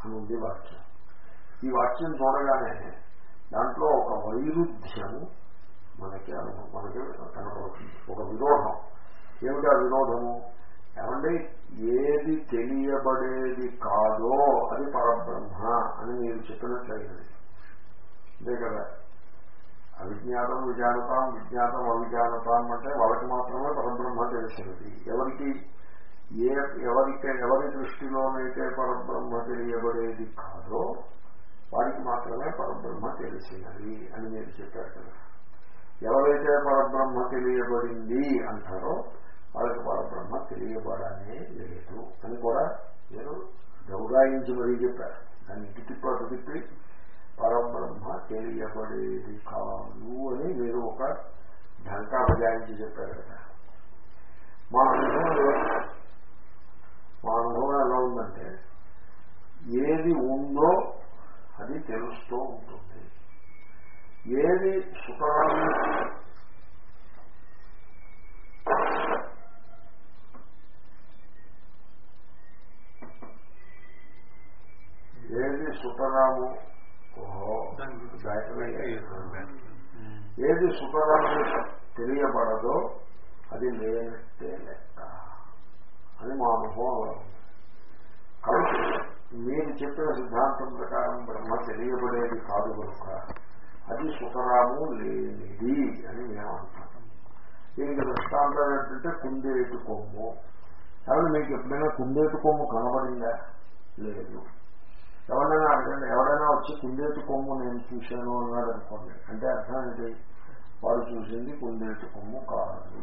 అని ఉంది వాక్యం. ఈ వాక్యం చూడగానే దాంట్లో ఒక వైరుధ్యము మనకి మనకి కనపడుతుంది. ఒక విరోధం. ఏమిటి ఆ విరోధము? ఏమంటే ఏది తెలియబడేది కాదో అది పరబ్రహ్మ అని మీరు చెప్పినట్లయినది అంతే కదా? అవిజ్ఞాతం విజానతాం విజ్ఞాతం అవిజానతాం అంటే వాళ్ళకి మాత్రమే పరబ్రహ్మ తెలిసినది ఎవరికి? ఏ ఎవరికి ఎవరి దృష్టిలోనైతే పరబ్రహ్మ తెలియబడేది కాదో వారికి మాత్రమే పరబ్రహ్మ తెలిసినది అని నేను చెప్పారు కదా. ఎవరైతే పరబ్రహ్మ తెలియబడింది అంటారో వాళ్ళకి పరబ్రహ్మ తెలియబడనే లేదు అని కూడా నేను గౌరాయించి మరీ చెప్పారు దాన్ని ఇటు తిప్పి తిప్పి పరబ్రహ్మ తెలియబడేది కాదు అని మీరు ఒక ఢంకా బజాయించి చెప్పారు కదా. మా అనుభవం మా అనుభవం ఎలా ఉందంటే ఏది ఉందో అది తెలుస్తూ ఉంటుంది. ఏది సుఖాన్ని ఏది సుతరాము ఏది సుతరాము తెలియబడదో అది లేనట్టే లెక్క. అని మా అనుభవం కాబట్టి మీరు చెప్పిన సిద్ధాంతం ప్రకారం బ్రహ్మ తెలియబడేది కాదు కనుక అది సుఖరాము లేనిది అని మేము అంటాం దీనికి దృష్టాంతం ఏంటంటే కుందేటు కొమ్ము. కాబట్టి మీకు ఎప్పుడైనా కుందేటు కొమ్ము కనబడిందా? లేదు. ఎవరైనా అడగండి ఎవరైనా వచ్చి కుందేటు కొమ్ము నేను చూశాను అన్నాడు అనుకోండి. అంటే అర్థం ఏంటి? వాడు చూసింది కుందేటు కొమ్ము కాదు.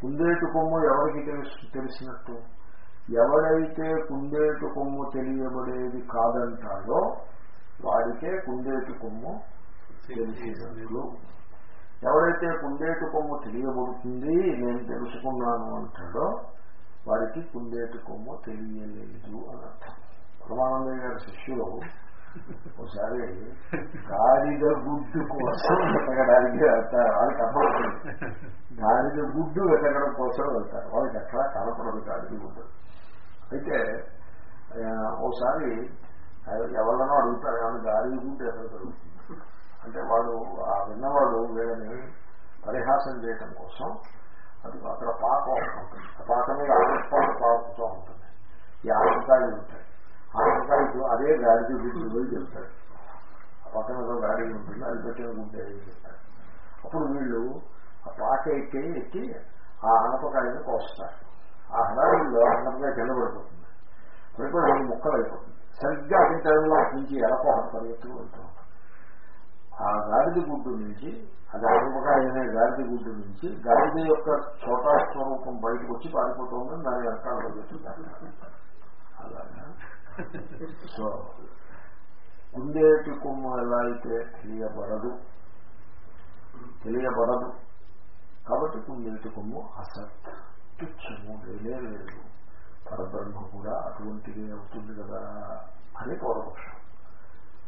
కుందేటు కొమ్ము ఎవరికి తెలుసు తెలిసినట్టు? ఎవడైతే కుందేటు కొమ్ము తెలియబడేది కాదంటాడో వాడికే కుందేటు కొమ్ము తెలిసినట్లు ఎవరైతే కుందేటు కొమ్ము తెలియబడుతుంది నేను తెలుసుకున్నాను అంటాడో వాడికి కుందేటు కొమ్ము తెలియలేదు అని అర్థం. పరమానందయ్య గారి శిష్యులు ఒకసారి గాడిద గుడ్డు కోసం వెతకడానికి వెళ్తారు. వాళ్ళకి అర్థమవుతుంది. గాడిద గుడ్డు వెతకడం కోసం వెళ్తారు. వాళ్ళకి ఎక్కడా కనపడదు గాడిద గుడ్డు. అయితే ఓసారి ఎవరినో అడుగుతారు ఏమన్నా దారి గుడ్డు ఎక్కడ దొరుకుతుంది అంటే వాడు ఆ విన్నవాడు వీళ్ళని పరిహాసం చేయటం కోసం అది అక్కడ పాక ఉంటుంది. ఆ పాక మీద ఆకుపాటు పాకుతూ ఉంటుంది. ఈ ఆనపకాయలు ఉంటాయి. ఆకుకాయలు అదే గాడిద గుడ్డు చెప్తాడు ఆ పక్కన ఒక గాడి ఉంటుంది అది పెట్టిన గుడ్డు చెప్తాడు అప్పుడు వీళ్ళు ఆ పాక ఎక్కి ఎక్కి ఆ ఆనపకాయని కోస్తారు. ఆ హడావిల్లో అనపకాయ కింద పడిపోతుంది పడిపోయి రెండు ముక్కలు అయిపోతుంది. సరిగ్గా అదే టైంలో నుంచి ఎలకోహం పరిగెత్తుకు వెళ్తూ ఆ గాడిద గుడ్డు నుంచి అది అనపకాయ అయిన గాడిద గుడ్డు నుంచి గాడిద యొక్క చోటా స్వరూపం బయటకు వచ్చి పారిపోతుందని దాని వెనకాల పరిగెత్తుతారు అలాగా? సో కుందేటి కొమ్ము ఎలా అయితే తెలియబడదు తెలియబడదు. కాబట్టి కుందేటి కొమ్ము అసత్. తుచ్చము లేనే లేదు పరబ్రహ్మ కూడా అటువంటిదే అవుతుంది కదా అని పూర్వపక్షం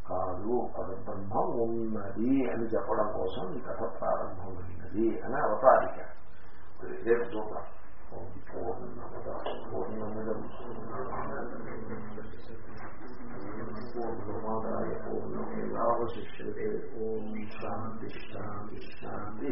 కాదు పరబ్రహ్మ ఉన్నది అని చెప్పడం కోసం ఈ కథ ప్రారంభమైనది అని అవతారిక రేపు చూద్దాం పూర్ణమద పూర్ణమిదం పూర్ణమాదాయ పూర్ణమేవాశిష్యతే ఓం శాంతి శాంతి శాంతి